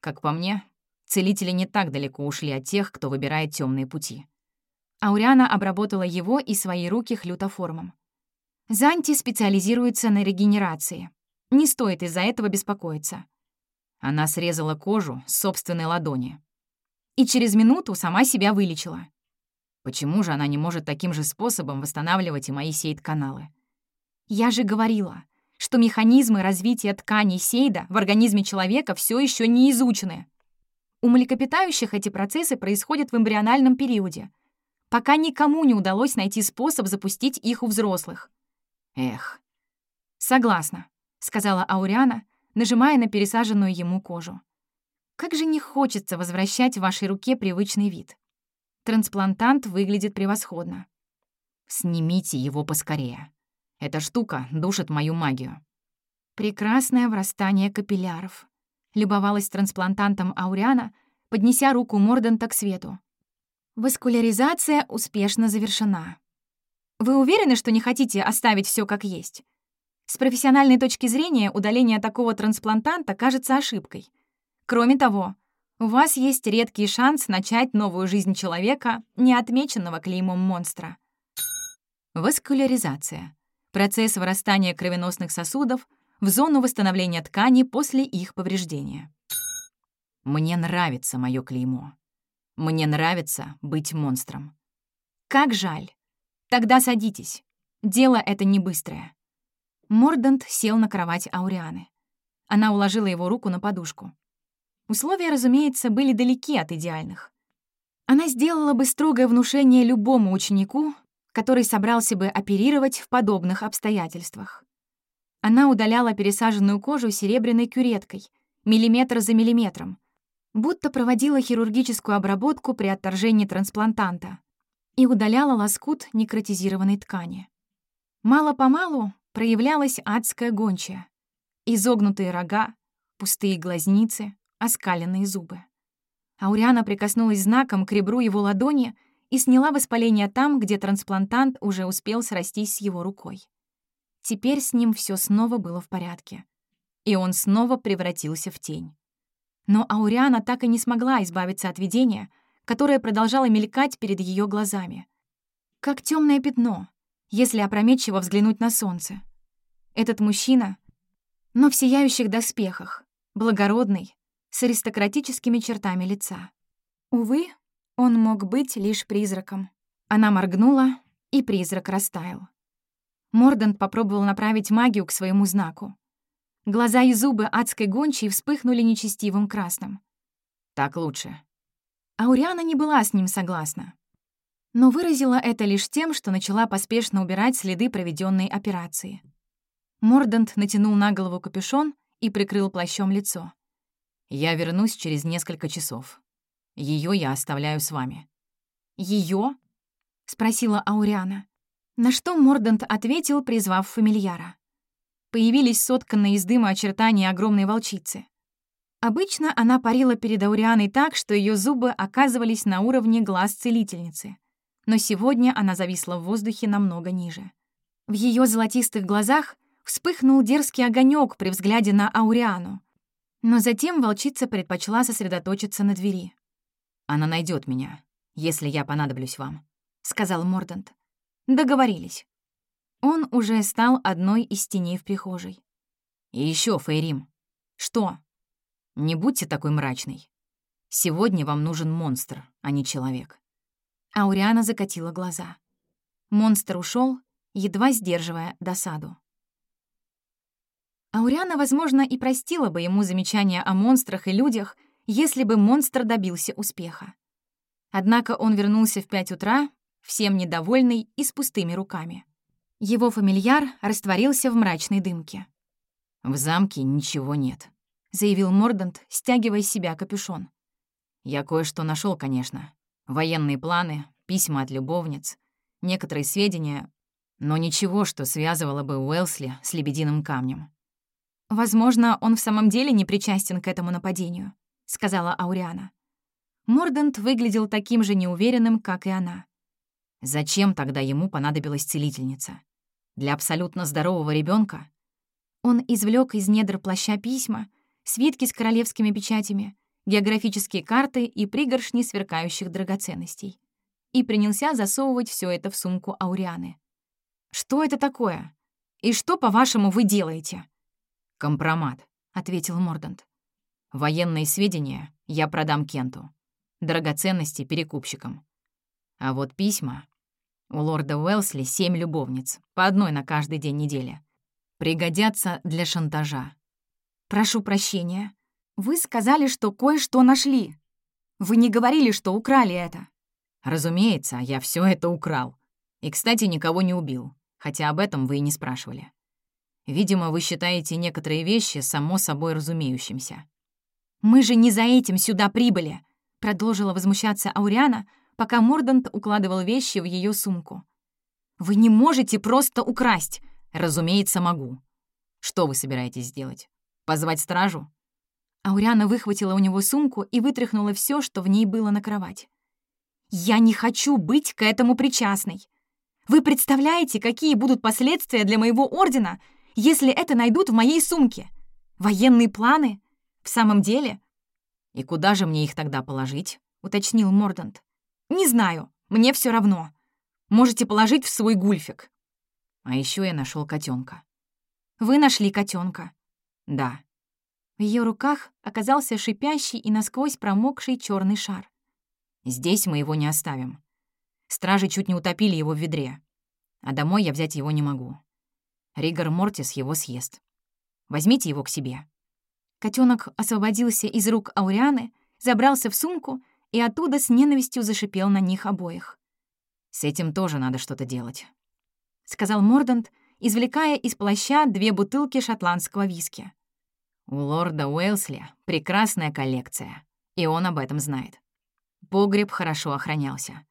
Как по мне, целители не так далеко ушли от тех, кто выбирает темные пути. Ауриана обработала его и свои руки хлютоформом. Занти специализируется на регенерации. Не стоит из-за этого беспокоиться. Она срезала кожу с собственной ладони. И через минуту сама себя вылечила. Почему же она не может таким же способом восстанавливать и мои сейд-каналы? Я же говорила, что механизмы развития тканей сейда в организме человека все еще не изучены. У млекопитающих эти процессы происходят в эмбриональном периоде, пока никому не удалось найти способ запустить их у взрослых. Эх. Согласна, сказала Ауриана, нажимая на пересаженную ему кожу. Как же не хочется возвращать вашей руке привычный вид. Трансплантант выглядит превосходно. Снимите его поскорее. Эта штука душит мою магию. Прекрасное врастание капилляров. Любовалась трансплантантом Ауриана, поднеся руку Мордента к свету. Васкуляризация успешно завершена. Вы уверены, что не хотите оставить все как есть? С профессиональной точки зрения удаление такого трансплантанта кажется ошибкой. Кроме того, у вас есть редкий шанс начать новую жизнь человека, не отмеченного клеймом монстра. Васкуляризация. Процесс вырастания кровеносных сосудов в зону восстановления ткани после их повреждения. Мне нравится мое клеймо. Мне нравится быть монстром. Как жаль. Тогда садитесь. Дело это не быстрое. Мордант сел на кровать Аурианы. Она уложила его руку на подушку. Условия, разумеется, были далеки от идеальных. Она сделала бы строгое внушение любому ученику, который собрался бы оперировать в подобных обстоятельствах. Она удаляла пересаженную кожу серебряной кюреткой, миллиметр за миллиметром, будто проводила хирургическую обработку при отторжении трансплантанта и удаляла лоскут некротизированной ткани. Мало-помалу проявлялась адская гончая. Изогнутые рога, пустые глазницы, оскаленные зубы. Ауриана прикоснулась знаком к ребру его ладони и сняла воспаление там, где трансплантант уже успел срастись с его рукой. Теперь с ним все снова было в порядке. И он снова превратился в тень. Но Ауриана так и не смогла избавиться от видения, которое продолжало мелькать перед ее глазами. Как темное пятно, если опрометчиво взглянуть на солнце. Этот мужчина, но в сияющих доспехах, благородный, с аристократическими чертами лица. Увы, он мог быть лишь призраком. Она моргнула, и призрак растаял. Мордант попробовал направить магию к своему знаку. Глаза и зубы адской гончей вспыхнули нечестивым красным. «Так лучше». Ауриана не была с ним согласна. Но выразила это лишь тем, что начала поспешно убирать следы проведенной операции. Мордант натянул на голову капюшон и прикрыл плащом лицо. «Я вернусь через несколько часов. Ее я оставляю с вами». Ее? спросила Ауриана. На что Мордант ответил, призвав фамильяра. Появились сотканные из дыма очертания огромной волчицы. Обычно она парила перед Аурианой так, что ее зубы оказывались на уровне глаз целительницы. Но сегодня она зависла в воздухе намного ниже. В ее золотистых глазах вспыхнул дерзкий огонек при взгляде на Ауриану. Но затем волчица предпочла сосредоточиться на двери. «Она найдет меня, если я понадоблюсь вам», — сказал Мордант. Договорились. Он уже стал одной из теней в прихожей. «И еще, Фейрим». «Что?» «Не будьте такой мрачной. Сегодня вам нужен монстр, а не человек». Ауриана закатила глаза. Монстр ушел, едва сдерживая досаду. Ауриана, возможно, и простила бы ему замечания о монстрах и людях, если бы монстр добился успеха. Однако он вернулся в пять утра всем недовольный и с пустыми руками. Его фамильяр растворился в мрачной дымке. «В замке ничего нет», — заявил Мордант, стягивая с себя капюшон. «Я кое-что нашел, конечно. Военные планы, письма от любовниц, некоторые сведения, но ничего, что связывало бы Уэлсли с лебединым камнем». «Возможно, он в самом деле не причастен к этому нападению», — сказала Ауриана. Мордант выглядел таким же неуверенным, как и она. Зачем тогда ему понадобилась целительница? Для абсолютно здорового ребенка? Он извлек из недр плаща письма, свитки с королевскими печатями, географические карты и пригоршни сверкающих драгоценностей. И принялся засовывать все это в сумку Аурианы. «Что это такое? И что, по-вашему, вы делаете?» «Компромат», — ответил Мордант. «Военные сведения я продам Кенту. Драгоценности — перекупщикам. А вот письма у лорда Уэлсли семь любовниц, по одной на каждый день недели. Пригодятся для шантажа. «Прошу прощения. Вы сказали, что кое-что нашли. Вы не говорили, что украли это». «Разумеется, я все это украл. И, кстати, никого не убил, хотя об этом вы и не спрашивали. Видимо, вы считаете некоторые вещи само собой разумеющимся». «Мы же не за этим сюда прибыли», — продолжила возмущаться Ауриана, — пока Мордант укладывал вещи в ее сумку. «Вы не можете просто украсть!» «Разумеется, могу. Что вы собираетесь сделать? Позвать стражу?» Ауриана выхватила у него сумку и вытряхнула все, что в ней было на кровать. «Я не хочу быть к этому причастной. Вы представляете, какие будут последствия для моего ордена, если это найдут в моей сумке? Военные планы? В самом деле?» «И куда же мне их тогда положить?» — уточнил Мордант. «Не знаю, мне все равно. Можете положить в свой гульфик». А еще я нашел котенка. Вы нашли котенка. Да. В ее руках оказался шипящий и насквозь промокший черный шар. Здесь мы его не оставим. Стражи чуть не утопили его в ведре. А домой я взять его не могу. Ригор Мортис его съест. Возьмите его к себе». Котенок освободился из рук Аурианы, забрался в сумку и оттуда с ненавистью зашипел на них обоих. «С этим тоже надо что-то делать», — сказал Мордант, извлекая из плаща две бутылки шотландского виски. «У лорда Уэлсли прекрасная коллекция, и он об этом знает. Погреб хорошо охранялся.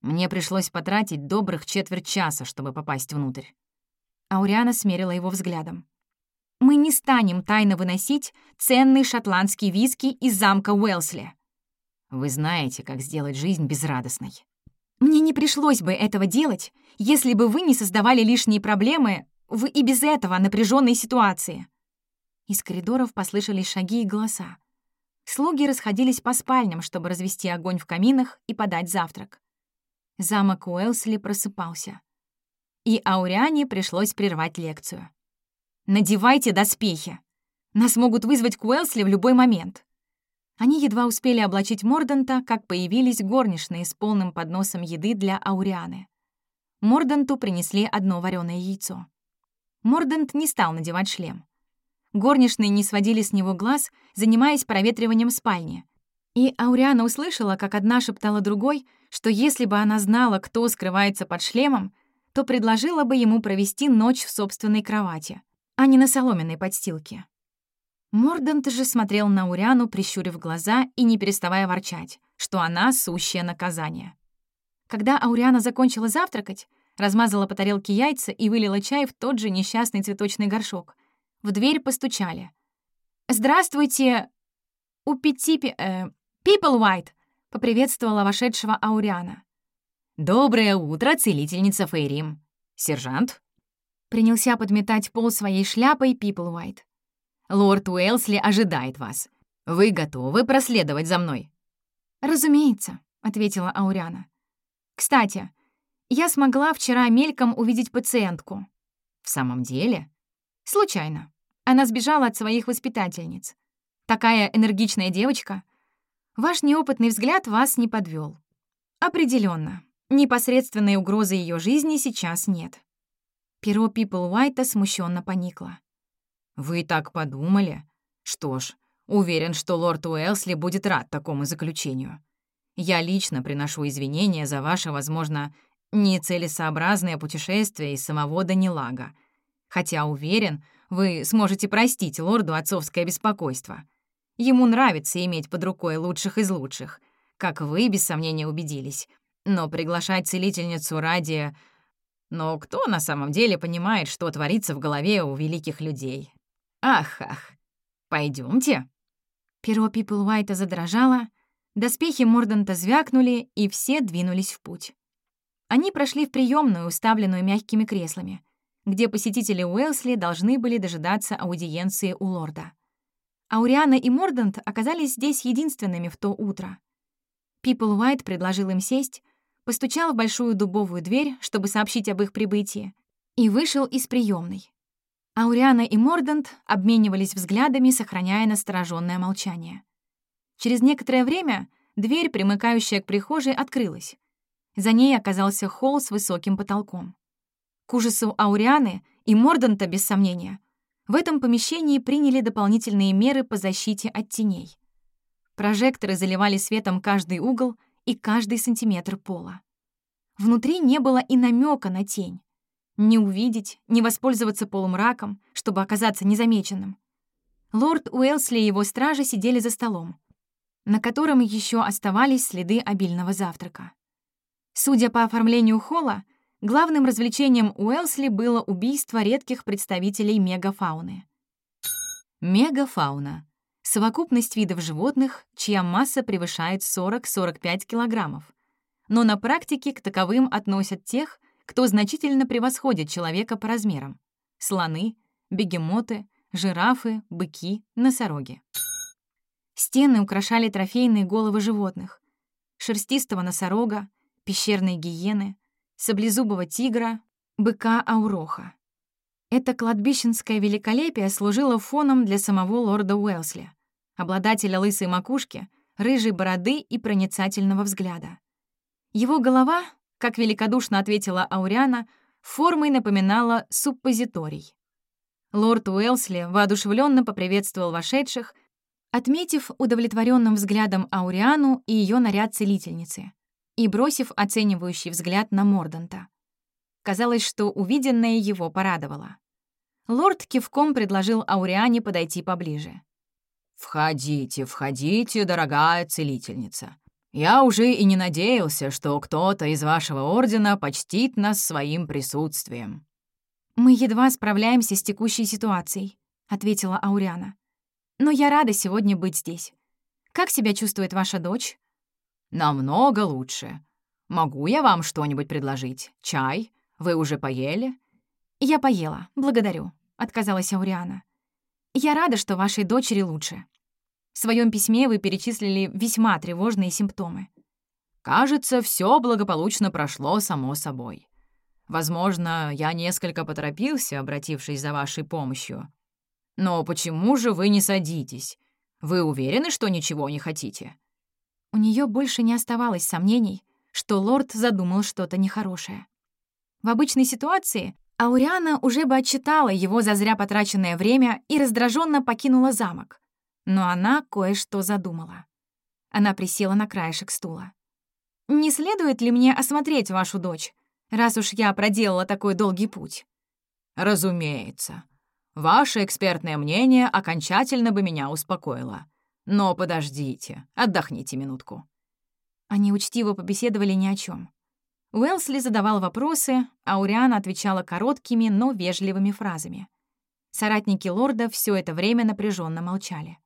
Мне пришлось потратить добрых четверть часа, чтобы попасть внутрь. Ауриана смерила его взглядом. «Мы не станем тайно выносить ценный шотландский виски из замка Уэлсли». «Вы знаете, как сделать жизнь безрадостной». «Мне не пришлось бы этого делать, если бы вы не создавали лишние проблемы в и без этого напряженной ситуации». Из коридоров послышались шаги и голоса. Слуги расходились по спальням, чтобы развести огонь в каминах и подать завтрак. Замок Уэлсли просыпался. И Ауриане пришлось прервать лекцию. «Надевайте доспехи! Нас могут вызвать к в любой момент!» Они едва успели облачить Морданта, как появились горничные с полным подносом еды для Аурианы. Морданту принесли одно вареное яйцо. Мордант не стал надевать шлем. Горничные не сводили с него глаз, занимаясь проветриванием спальни. И Ауриана услышала, как одна шептала другой, что если бы она знала, кто скрывается под шлемом, то предложила бы ему провести ночь в собственной кровати, а не на соломенной подстилке. Мордант же смотрел на Ауриану, прищурив глаза и не переставая ворчать, что она — сущее наказание. Когда Ауриана закончила завтракать, размазала по тарелке яйца и вылила чай в тот же несчастный цветочный горшок, в дверь постучали. «Здравствуйте, у Петипи... Э, People White!» — поприветствовала вошедшего Ауриана. «Доброе утро, целительница Фейрим. Сержант?» Принялся подметать пол своей шляпой People White. «Лорд Уэлсли ожидает вас. Вы готовы проследовать за мной?» «Разумеется», — ответила Ауриана. «Кстати, я смогла вчера мельком увидеть пациентку». «В самом деле?» Случайно. Она сбежала от своих воспитательниц. Такая энергичная девочка. Ваш неопытный взгляд вас не подвел. Определенно, непосредственной угрозы ее жизни сейчас нет. Перо Пипл Уайта смущенно поникло. «Вы так подумали? Что ж, уверен, что лорд Уэлсли будет рад такому заключению. Я лично приношу извинения за ваше, возможно, нецелесообразное путешествие из самого Данилага — Хотя уверен, вы сможете простить лорду отцовское беспокойство. Ему нравится иметь под рукой лучших из лучших, как вы, без сомнения, убедились. Но приглашать целительницу ради... Но кто на самом деле понимает, что творится в голове у великих людей? Ах, ах. Пойдемте. Перо Пипл Уайта задрожало, доспехи Морданта звякнули, и все двинулись в путь. Они прошли в приемную, уставленную мягкими креслами где посетители Уэлсли должны были дожидаться аудиенции у лорда. Ауриана и Мордант оказались здесь единственными в то утро. Пипл Уайт предложил им сесть, постучал в большую дубовую дверь, чтобы сообщить об их прибытии, и вышел из приемной. Ауриана и Мордант обменивались взглядами, сохраняя настороженное молчание. Через некоторое время дверь, примыкающая к прихожей, открылась. За ней оказался холл с высоким потолком. К ужасу Аурианы и Морданта, без сомнения, в этом помещении приняли дополнительные меры по защите от теней. Прожекторы заливали светом каждый угол и каждый сантиметр пола. Внутри не было и намека на тень. Не увидеть, не воспользоваться полумраком, чтобы оказаться незамеченным. Лорд Уэлсли и его стражи сидели за столом, на котором еще оставались следы обильного завтрака. Судя по оформлению холла, Главным развлечением Уэлсли было убийство редких представителей мегафауны. Мегафауна — совокупность видов животных, чья масса превышает 40-45 килограммов. Но на практике к таковым относят тех, кто значительно превосходит человека по размерам — слоны, бегемоты, жирафы, быки, носороги. Стены украшали трофейные головы животных — шерстистого носорога, пещерной гиены — саблезубого тигра, быка Ауроха. Это кладбищенское великолепие служило фоном для самого лорда Уэлсли, обладателя лысой макушки, рыжей бороды и проницательного взгляда. Его голова, как великодушно ответила Ауриана, формой напоминала суппозиторий. Лорд Уэлсли воодушевленно поприветствовал вошедших, отметив удовлетворенным взглядом Ауриану и ее наряд целительницы и бросив оценивающий взгляд на Морданта. Казалось, что увиденное его порадовало. Лорд кивком предложил Ауриане подойти поближе. «Входите, входите, дорогая целительница. Я уже и не надеялся, что кто-то из вашего ордена почтит нас своим присутствием». «Мы едва справляемся с текущей ситуацией», — ответила Ауриана. «Но я рада сегодня быть здесь. Как себя чувствует ваша дочь?» «Намного лучше. Могу я вам что-нибудь предложить? Чай? Вы уже поели?» «Я поела, благодарю», — отказалась Ауриана. «Я рада, что вашей дочери лучше. В своем письме вы перечислили весьма тревожные симптомы. Кажется, все благополучно прошло само собой. Возможно, я несколько поторопился, обратившись за вашей помощью. Но почему же вы не садитесь? Вы уверены, что ничего не хотите?» У нее больше не оставалось сомнений, что лорд задумал что-то нехорошее. В обычной ситуации Ауриана уже бы отчитала его за зря потраченное время и раздраженно покинула замок. Но она кое-что задумала. Она присела на краешек стула. «Не следует ли мне осмотреть вашу дочь, раз уж я проделала такой долгий путь?» «Разумеется. Ваше экспертное мнение окончательно бы меня успокоило. Но подождите, отдохните минутку». Они учтиво побеседовали ни о чем. Уэлсли задавал вопросы, а Уриана отвечала короткими, но вежливыми фразами. Соратники лорда все это время напряженно молчали.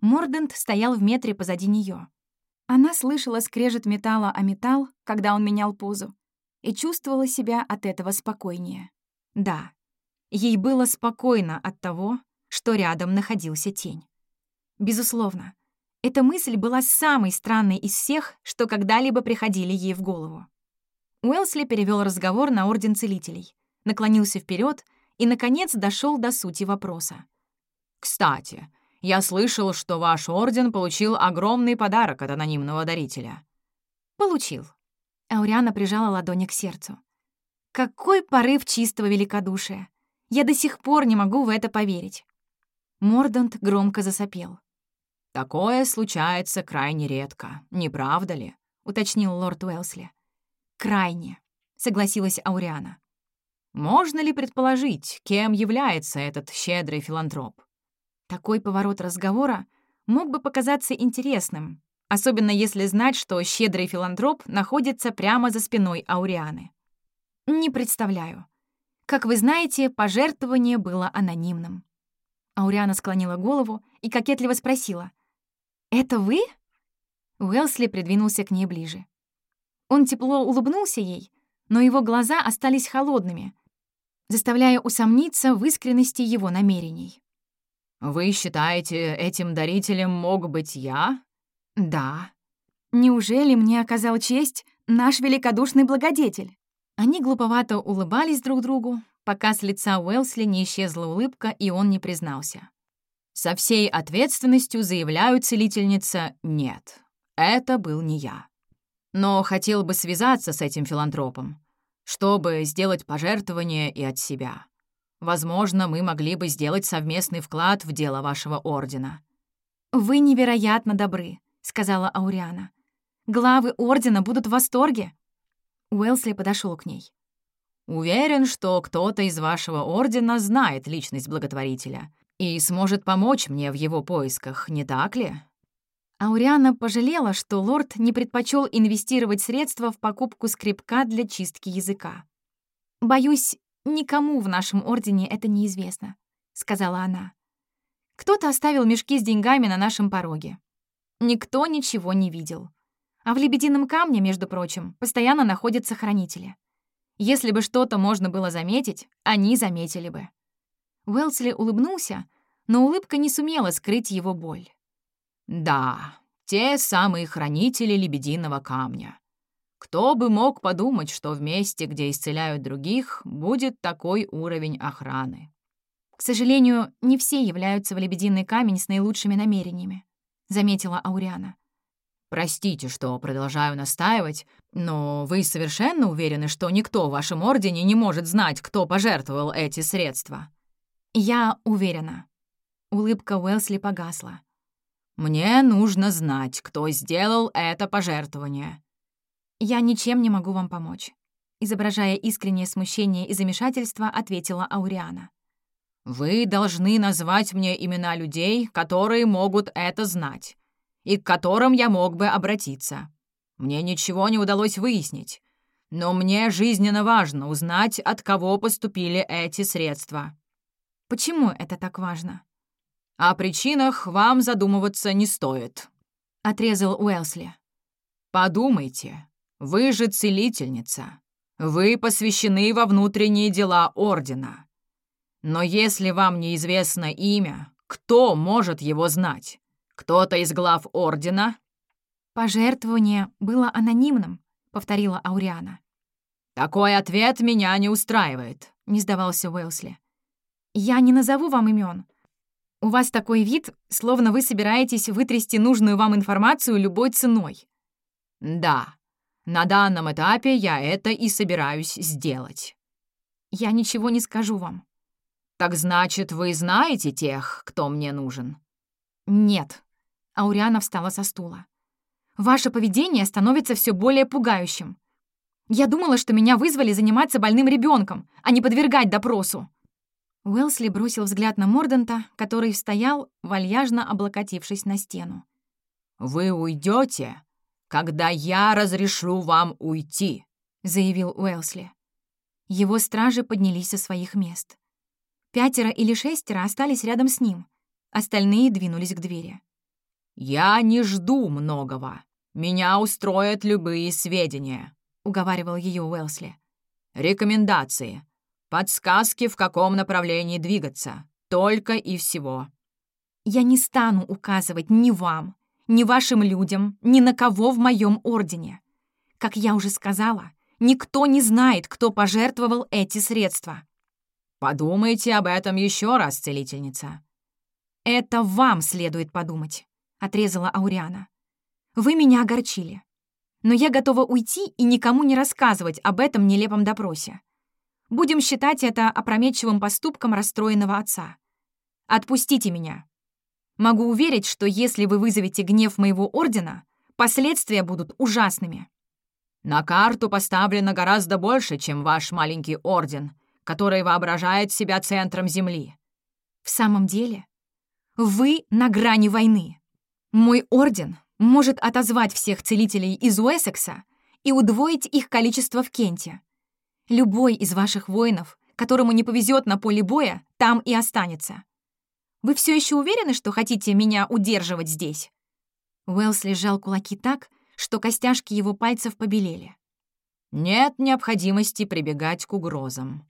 Мордент стоял в метре позади нее. Она слышала скрежет металла о металл, когда он менял позу, и чувствовала себя от этого спокойнее. Да, ей было спокойно от того, что рядом находился тень. Безусловно, эта мысль была самой странной из всех, что когда-либо приходили ей в голову. Уэлсли перевел разговор на Орден Целителей, наклонился вперед и, наконец, дошел до сути вопроса. «Кстати, я слышал, что ваш Орден получил огромный подарок от анонимного дарителя». «Получил». Ауриана прижала ладони к сердцу. «Какой порыв чистого великодушия! Я до сих пор не могу в это поверить». Мордант громко засопел. «Такое случается крайне редко, не правда ли?» — уточнил лорд Уэлсли. «Крайне», — согласилась Ауриана. «Можно ли предположить, кем является этот щедрый филантроп?» Такой поворот разговора мог бы показаться интересным, особенно если знать, что щедрый филантроп находится прямо за спиной Аурианы. «Не представляю. Как вы знаете, пожертвование было анонимным». Ауриана склонила голову и кокетливо спросила. «Это вы?» Уэлсли придвинулся к ней ближе. Он тепло улыбнулся ей, но его глаза остались холодными, заставляя усомниться в искренности его намерений. «Вы считаете, этим дарителем мог быть я?» «Да. Неужели мне оказал честь наш великодушный благодетель?» Они глуповато улыбались друг другу, пока с лица Уэлсли не исчезла улыбка, и он не признался. Со всей ответственностью заявляю целительница «нет». Это был не я. Но хотел бы связаться с этим филантропом, чтобы сделать пожертвование и от себя. Возможно, мы могли бы сделать совместный вклад в дело вашего ордена». «Вы невероятно добры», — сказала Ауриана. «Главы ордена будут в восторге». Уэлсли подошел к ней. «Уверен, что кто-то из вашего ордена знает личность благотворителя и сможет помочь мне в его поисках, не так ли?» Ауриана пожалела, что лорд не предпочел инвестировать средства в покупку скребка для чистки языка. «Боюсь, никому в нашем ордене это неизвестно», — сказала она. «Кто-то оставил мешки с деньгами на нашем пороге. Никто ничего не видел. А в Лебедином камне, между прочим, постоянно находятся хранители. Если бы что-то можно было заметить, они заметили бы». Уэлсли улыбнулся, но улыбка не сумела скрыть его боль. «Да, те самые хранители лебединого камня. Кто бы мог подумать, что в месте, где исцеляют других, будет такой уровень охраны? К сожалению, не все являются в лебединый камень с наилучшими намерениями, заметила Ауриана. Простите, что продолжаю настаивать, но вы совершенно уверены, что никто в вашем ордене не может знать, кто пожертвовал эти средства? Я уверена. Улыбка Уэлсли погасла. Мне нужно знать, кто сделал это пожертвование. «Я ничем не могу вам помочь», — изображая искреннее смущение и замешательство, ответила Ауриана. «Вы должны назвать мне имена людей, которые могут это знать, и к которым я мог бы обратиться. Мне ничего не удалось выяснить, но мне жизненно важно узнать, от кого поступили эти средства». «Почему это так важно?» «О причинах вам задумываться не стоит», — отрезал Уэлсли. «Подумайте, вы же целительница. Вы посвящены во внутренние дела Ордена. Но если вам неизвестно имя, кто может его знать? Кто-то из глав Ордена?» «Пожертвование было анонимным», — повторила Ауриана. «Такой ответ меня не устраивает», — не сдавался Уэлсли. «Я не назову вам имен. У вас такой вид, словно вы собираетесь вытрясти нужную вам информацию любой ценой». «Да, на данном этапе я это и собираюсь сделать. Я ничего не скажу вам. Так значит, вы знаете тех, кто мне нужен? Нет. Ауриана встала со стула. Ваше поведение становится все более пугающим. Я думала, что меня вызвали заниматься больным ребенком, а не подвергать допросу. Уэлсли бросил взгляд на Мордента, который стоял, вальяжно облокотившись на стену. «Вы уйдете, когда я разрешу вам уйти», — заявил Уэлсли. Его стражи поднялись со своих мест. Пятеро или шестеро остались рядом с ним, остальные двинулись к двери. «Я не жду многого. Меня устроят любые сведения», — уговаривал ее Уэлсли. «Рекомендации. Подсказки, в каком направлении двигаться. Только и всего». «Я не стану указывать ни вам, ни вашим людям, ни на кого в моем ордене. Как я уже сказала, никто не знает, кто пожертвовал эти средства. Подумайте об этом еще раз, целительница. Это вам следует подумать, отрезала Ауриана. Вы меня огорчили. Но я готова уйти и никому не рассказывать об этом нелепом допросе. Будем считать это опрометчивым поступком расстроенного отца. Отпустите меня. Могу уверить, что если вы вызовете гнев моего ордена, последствия будут ужасными. На карту поставлено гораздо больше, чем ваш маленький орден, который воображает себя центром Земли. В самом деле, вы на грани войны. Мой орден может отозвать всех целителей из Уэссекса и удвоить их количество в Кенте. Любой из ваших воинов, которому не повезет на поле боя, там и останется. Вы все еще уверены, что хотите меня удерживать здесь?» Уэлсли сжал кулаки так, что костяшки его пальцев побелели. «Нет необходимости прибегать к угрозам.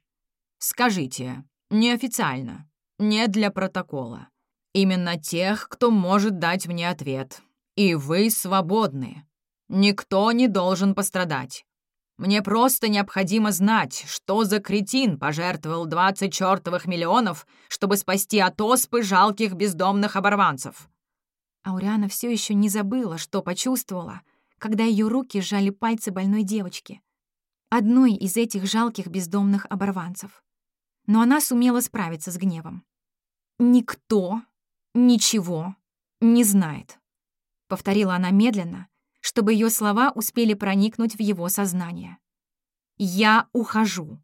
Скажите, неофициально, не для протокола. Именно тех, кто может дать мне ответ. И вы свободны. Никто не должен пострадать. Мне просто необходимо знать, что за кретин пожертвовал 20 чертовых миллионов, чтобы спасти от оспы жалких бездомных оборванцев». Ауриана все еще не забыла, что почувствовала, когда ее руки сжали пальцы больной девочки, одной из этих жалких бездомных оборванцев. Но она сумела справиться с гневом. «Никто ничего не знает», — повторила она медленно, чтобы ее слова успели проникнуть в его сознание. «Я ухожу.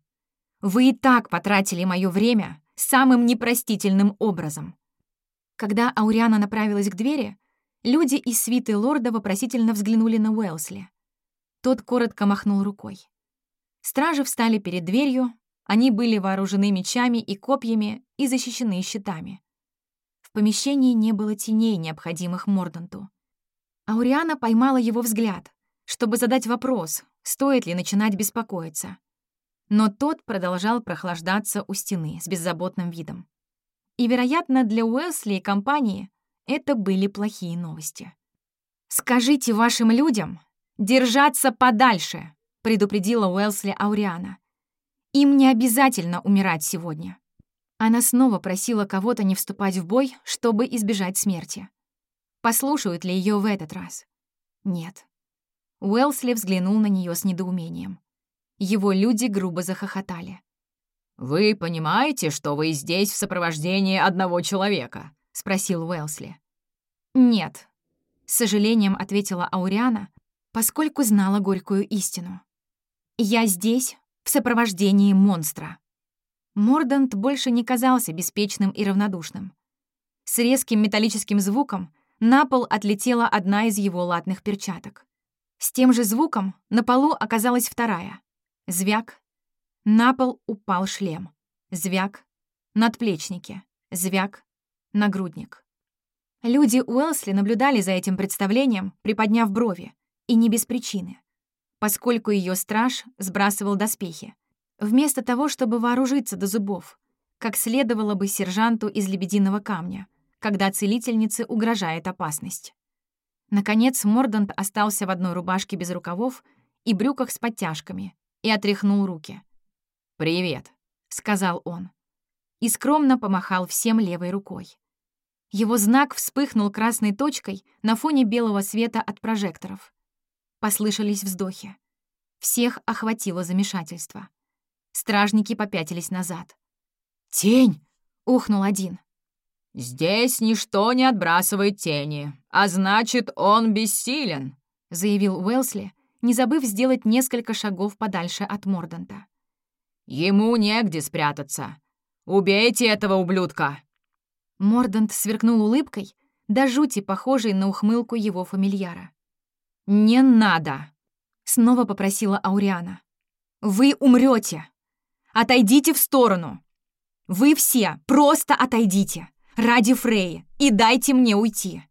Вы и так потратили мое время самым непростительным образом». Когда Ауриана направилась к двери, люди из свиты лорда вопросительно взглянули на Уэлсли. Тот коротко махнул рукой. Стражи встали перед дверью, они были вооружены мечами и копьями и защищены щитами. В помещении не было теней, необходимых Морданту. Ауриана поймала его взгляд, чтобы задать вопрос, стоит ли начинать беспокоиться. Но тот продолжал прохлаждаться у стены с беззаботным видом. И, вероятно, для Уэлсли и компании это были плохие новости. «Скажите вашим людям, «Держаться подальше!» — предупредила Уэлсли Ауриана. «Им не обязательно умирать сегодня». Она снова просила кого-то не вступать в бой, чтобы избежать смерти. Послушают ли ее в этот раз? Нет. Уэлсли взглянул на нее с недоумением. Его люди грубо захохотали. «Вы понимаете, что вы здесь в сопровождении одного человека?» — спросил Уэлсли. «Нет», — с сожалением ответила Ауриана, поскольку знала горькую истину. «Я здесь в сопровождении монстра». Мордант больше не казался беспечным и равнодушным. С резким металлическим звуком на пол отлетела одна из его латных перчаток. С тем же звуком на полу оказалась вторая. Звяк. На пол упал шлем. Звяк. Надплечники. Звяк. Нагрудник. Люди Уэлсли наблюдали за этим представлением, приподняв брови, и не без причины, поскольку ее страж сбрасывал доспехи, вместо того, чтобы вооружиться до зубов, как следовало бы сержанту из лебединого камня, когда целительнице угрожает опасность. Наконец Мордант остался в одной рубашке без рукавов и брюках с подтяжками и отряхнул руки. «Привет», — сказал он. И скромно помахал всем левой рукой. Его знак вспыхнул красной точкой на фоне белого света от прожекторов. Послышались вздохи. Всех охватило замешательство. Стражники попятились назад. «Тень!» — ухнул один. «Здесь ничто не отбрасывает тени, а значит, он бессилен», — заявил Уэлсли, не забыв сделать несколько шагов подальше от Морданта. «Ему негде спрятаться. Убейте этого ублюдка!» Мордант сверкнул улыбкой, до жути похожей на ухмылку его фамильяра. «Не надо!» — снова попросила Ауриана. «Вы умрете! Отойдите в сторону! Вы все просто отойдите!» Ради Фреи, и дайте мне уйти!»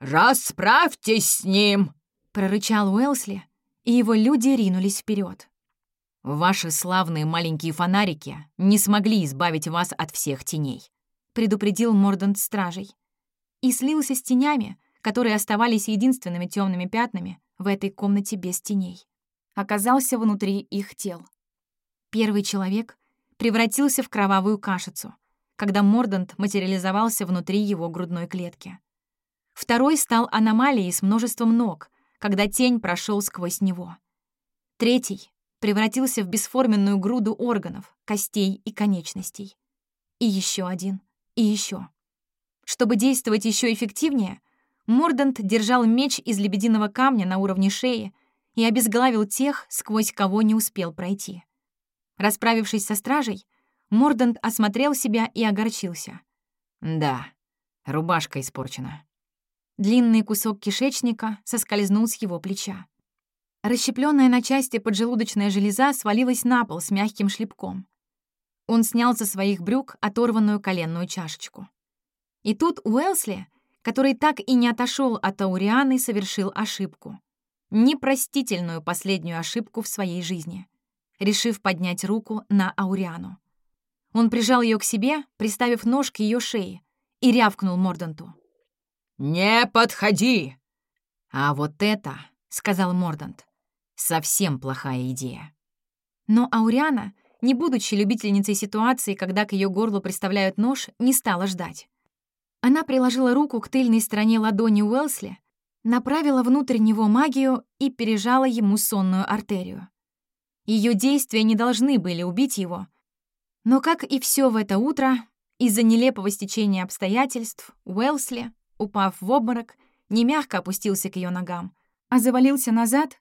«Расправьтесь с ним!» — прорычал Уэлсли, и его люди ринулись вперед. «Ваши славные маленькие фонарики не смогли избавить вас от всех теней», — предупредил Мордант стражей. И слился с тенями, которые оставались единственными темными пятнами в этой комнате без теней. Оказался внутри их тел. Первый человек превратился в кровавую кашицу, когда Мордант материализовался внутри его грудной клетки. Второй стал аномалией с множеством ног, когда тень прошел сквозь него. Третий превратился в бесформенную груду органов, костей и конечностей. И еще один, и еще. Чтобы действовать еще эффективнее, Мордант держал меч из лебединого камня на уровне шеи и обезглавил тех, сквозь кого не успел пройти. Расправившись со стражей, Мордант осмотрел себя и огорчился. «Да, рубашка испорчена». Длинный кусок кишечника соскользнул с его плеча. Расщепленная на части поджелудочная железа свалилась на пол с мягким шлепком. Он снял со своих брюк оторванную коленную чашечку. И тут Уэлсли, который так и не отошел от Аурианы, совершил ошибку. Непростительную последнюю ошибку в своей жизни, решив поднять руку на Ауриану. Он прижал ее к себе, приставив нож к ее шее, и рявкнул Морданту. «Не подходи!» «А вот это, — сказал Мордант, — совсем плохая идея». Но Ауриана, не будучи любительницей ситуации, когда к ее горлу приставляют нож, не стала ждать. Она приложила руку к тыльной стороне ладони Уэлсли, направила внутрь него магию и пережала ему сонную артерию. Ее действия не должны были убить его, но, как и все в это утро, из-за нелепого стечения обстоятельств, Уэлсли, упав в обморок, не мягко опустился к ее ногам, а завалился назад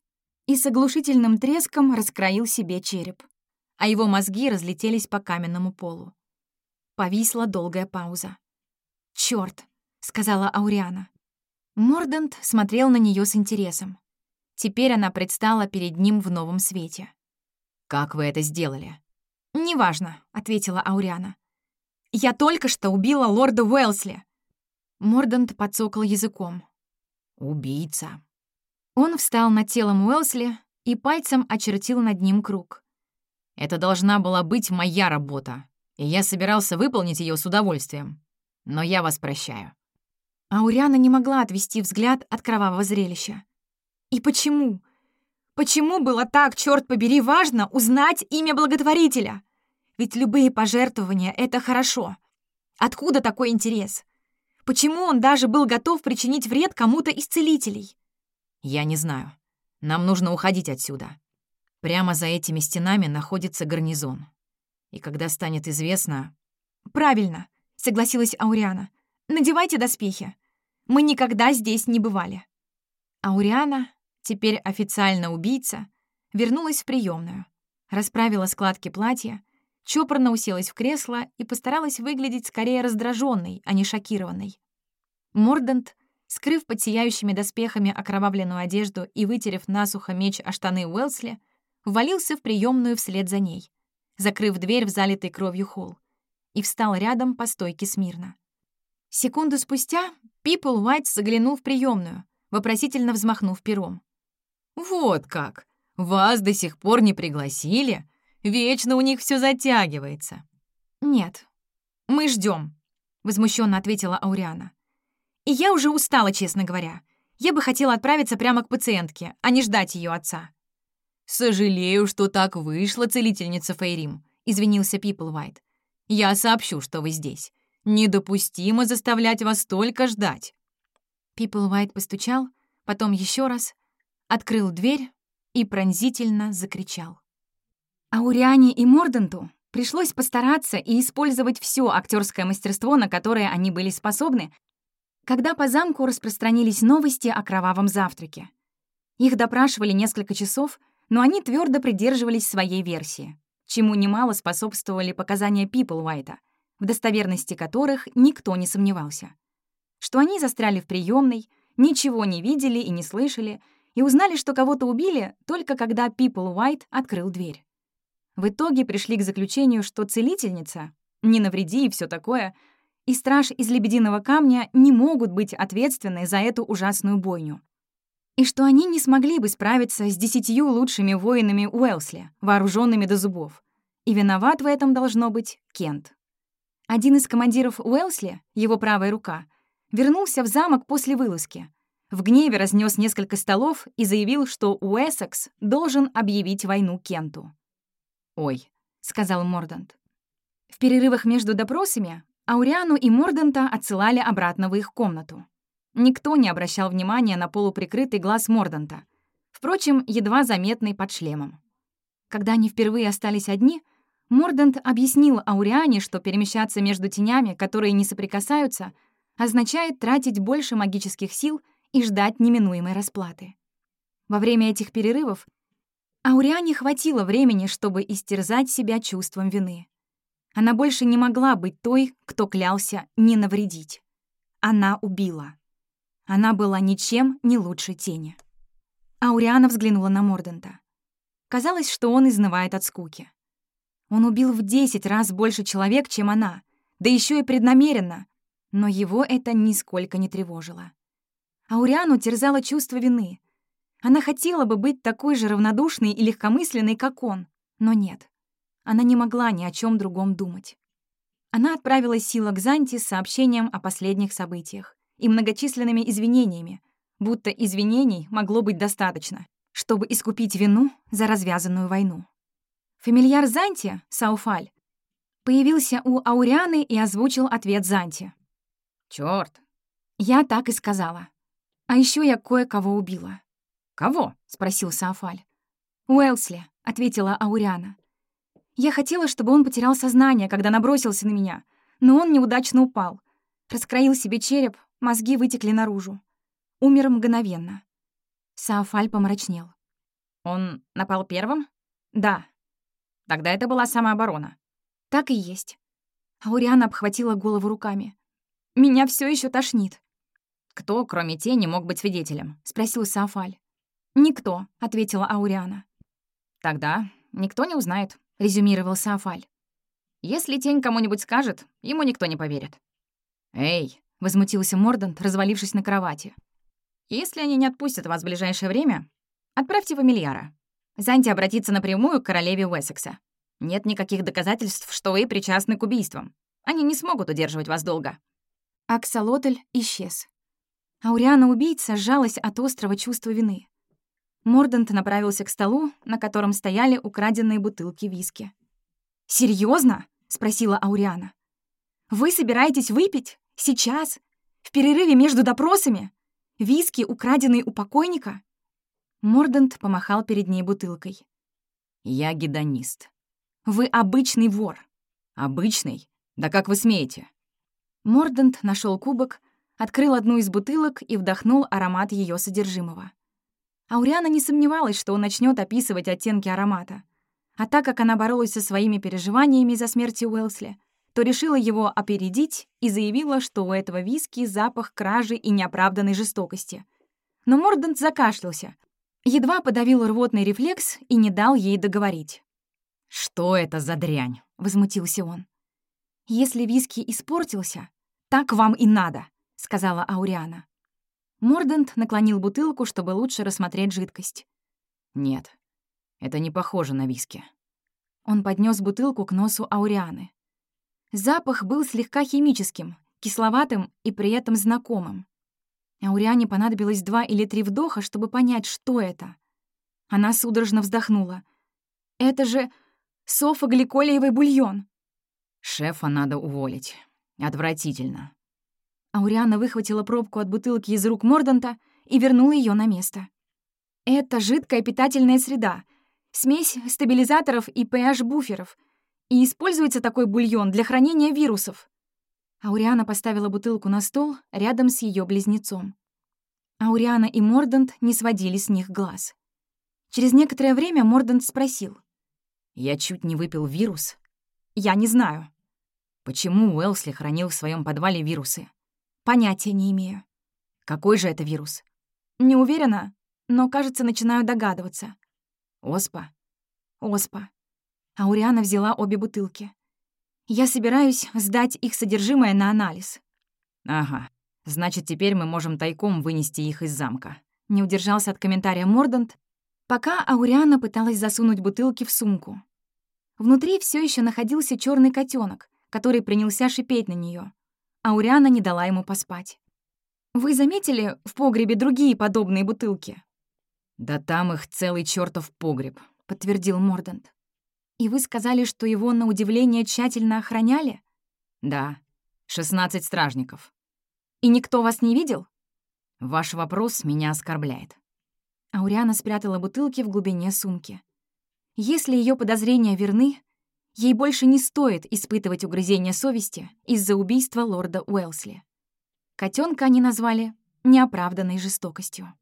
и с оглушительным треском раскроил себе череп, а его мозги разлетелись по каменному полу. Повисла долгая пауза. «Чёрт!» — сказала Ауриана. Мордант смотрел на нее с интересом. Теперь она предстала перед ним в новом свете. «Как вы это сделали?» «Неважно», — ответила Ауриана. «Я только что убила лорда Уэлсли». Мордант подсокал языком. «Убийца». Он встал над телом Уэлсли и пальцем очертил над ним круг. «Это должна была быть моя работа, и я собирался выполнить ее с удовольствием. Но я вас прощаю». Ауриана не могла отвести взгляд от кровавого зрелища. И почему? Почему было так, черт побери, важно узнать имя благотворителя? Ведь любые пожертвования — это хорошо. Откуда такой интерес? Почему он даже был готов причинить вред кому-то из целителей? Я не знаю. Нам нужно уходить отсюда. Прямо за этими стенами находится гарнизон. И когда станет известно... Правильно, согласилась Ауриана. Надевайте доспехи. Мы никогда здесь не бывали. Ауриана, теперь официально убийца, вернулась в приемную, расправила складки платья, чопорно уселась в кресло и постаралась выглядеть скорее раздраженной, а не шокированной. Мордант, скрыв под сияющими доспехами окровавленную одежду и вытерев насухо меч о штаны Уэлсли, ввалился в приемную вслед за ней, закрыв дверь в залитый кровью холл, и встал рядом по стойке смирно. Секунду спустя Пипл Уайт заглянул в приемную, вопросительно взмахнув пером. «Вот как! Вас до сих пор не пригласили? Вечно у них все затягивается». «Нет, мы ждем, возмущенно ответила Ауриана. «И я уже устала, честно говоря. Я бы хотела отправиться прямо к пациентке, а не ждать ее отца». «Сожалею, что так вышло, целительница Фейрим», — извинился Пипл Уайт. «Я сообщу, что вы здесь. Недопустимо заставлять вас столько ждать». Пипл Уайт постучал, потом еще раз, открыл дверь и пронзительно закричал. Ауриане и Морденту пришлось постараться и использовать все актерское мастерство, на которое они были способны, когда по замку распространились новости о кровавом завтраке. Их допрашивали несколько часов, но они твердо придерживались своей версии, чему немало способствовали показания Пипл Уайта, в достоверности которых никто не сомневался. Что они застряли в приемной, ничего не видели и не слышали, и узнали, что кого-то убили, только когда Пипл Уайт открыл дверь. В итоге пришли к заключению, что целительница, не навреди и все такое, и страж из лебединого камня не могут быть ответственны за эту ужасную бойню. И что они не смогли бы справиться с десятью лучшими воинами Уэлсли, вооруженными до зубов. И виноват в этом должно быть Кент. Один из командиров Уэлсли, его правая рука, вернулся в замок после вылазки. В гневе разнес несколько столов и заявил, что Уэссекс должен объявить войну Кенту. «Ой», — сказал Мордант. В перерывах между допросами Ауриану и Морданта отсылали обратно в их комнату. Никто не обращал внимания на полуприкрытый глаз Морданта, впрочем, едва заметный под шлемом. Когда они впервые остались одни, Мордант объяснил Ауриане, что перемещаться между тенями, которые не соприкасаются, означает тратить больше магических сил и ждать неминуемой расплаты. Во время этих перерывов Ауриане хватило времени, чтобы истерзать себя чувством вины. Она больше не могла быть той, кто клялся не навредить. Она убила. Она была ничем не лучше тени. Ауриана взглянула на Мордента. Казалось, что он изнывает от скуки. Он убил в десять раз больше человек, чем она, да еще и преднамеренно, но его это нисколько не тревожило. Ауриану терзало чувство вины — она хотела бы быть такой же равнодушной и легкомысленной, как он, но нет. Она не могла ни о чем другом думать. Она отправила Сила к Занти с сообщением о последних событиях и многочисленными извинениями, будто извинений могло быть достаточно, чтобы искупить вину за развязанную войну. Фамильяр Занти, Сауфаль, появился у Аурианы и озвучил ответ Занти. «Чёрт!» Я так и сказала. А еще я кое-кого убила. «Кого?» — спросил Саафаль. «Уэлсли», — ответила Ауриана. «Я хотела, чтобы он потерял сознание, когда набросился на меня, но он неудачно упал. Раскроил себе череп, мозги вытекли наружу. Умер мгновенно». Саафаль помрачнел. «Он напал первым?» «Да». «Тогда это была самооборона». «Так и есть». Ауриана обхватила голову руками. «Меня все еще тошнит». «Кто, кроме тени, мог быть свидетелем?» — спросил Саафаль. «Никто», — ответила Ауриана. «Тогда никто не узнает», — резюмировал Саафаль. «Если тень кому-нибудь скажет, ему никто не поверит». «Эй!» — возмутился Мордант, развалившись на кровати. «Если они не отпустят вас в ближайшее время, отправьте фамильяра. Занти обратиться напрямую к королеве Уэссекса. Нет никаких доказательств, что вы причастны к убийствам. Они не смогут удерживать вас долго». Аксолотль исчез. Ауриана-убийца сжалась от острого чувства вины. Мордант направился к столу, на котором стояли украденные бутылки виски. Серьезно? спросила Ауриана. «Вы собираетесь выпить? Сейчас? В перерыве между допросами? Виски, украденные у покойника?» Мордант помахал перед ней бутылкой. «Я гедонист». «Вы обычный вор». «Обычный? Да как вы смеете?» Мордант нашел кубок, открыл одну из бутылок и вдохнул аромат ее содержимого. Ауриана не сомневалась, что он начнет описывать оттенки аромата. А так как она боролась со своими переживаниями за смерть Уэлсли, то решила его опередить и заявила, что у этого виски запах кражи и неоправданной жестокости. Но Мордант закашлялся, едва подавил рвотный рефлекс и не дал ей договорить. «Что это за дрянь?» — возмутился он. «Если виски испортился, так вам и надо», — сказала Ауриана. Мордент наклонил бутылку, чтобы лучше рассмотреть жидкость. «Нет, это не похоже на виски». Он поднес бутылку к носу Аурианы. Запах был слегка химическим, кисловатым и при этом знакомым. Ауриане понадобилось два или три вдоха, чтобы понять, что это. Она судорожно вздохнула. «Это же софогликолиевый бульон!» «Шефа надо уволить. Отвратительно». Ауриана выхватила пробку от бутылки из рук Морданта и вернула ее на место. «Это жидкая питательная среда, смесь стабилизаторов и pH-буферов, и используется такой бульон для хранения вирусов». Ауриана поставила бутылку на стол рядом с ее близнецом. Ауриана и Мордант не сводили с них глаз. Через некоторое время Мордант спросил. «Я чуть не выпил вирус?» «Я не знаю». «Почему Уэлсли хранил в своем подвале вирусы?» «Понятия не имею». «Какой же это вирус?» «Не уверена, но, кажется, начинаю догадываться». «Оспа?» «Оспа». Ауриана взяла обе бутылки. «Я собираюсь сдать их содержимое на анализ». «Ага. Значит, теперь мы можем тайком вынести их из замка». Не удержался от комментария Мордант, пока Ауриана пыталась засунуть бутылки в сумку. Внутри все еще находился черный котенок, который принялся шипеть на нее. Ауриана не дала ему поспать. «Вы заметили в погребе другие подобные бутылки?» «Да там их целый чертов погреб», — подтвердил Мордант. «И вы сказали, что его, на удивление, тщательно охраняли?» «Да, 16 стражников». «И никто вас не видел?» «Ваш вопрос меня оскорбляет». Ауриана спрятала бутылки в глубине сумки. Если ее подозрения верны, ей больше не стоит испытывать угрызения совести из-за убийства лорда Уэлсли. Котенка они назвали неоправданной жестокостью.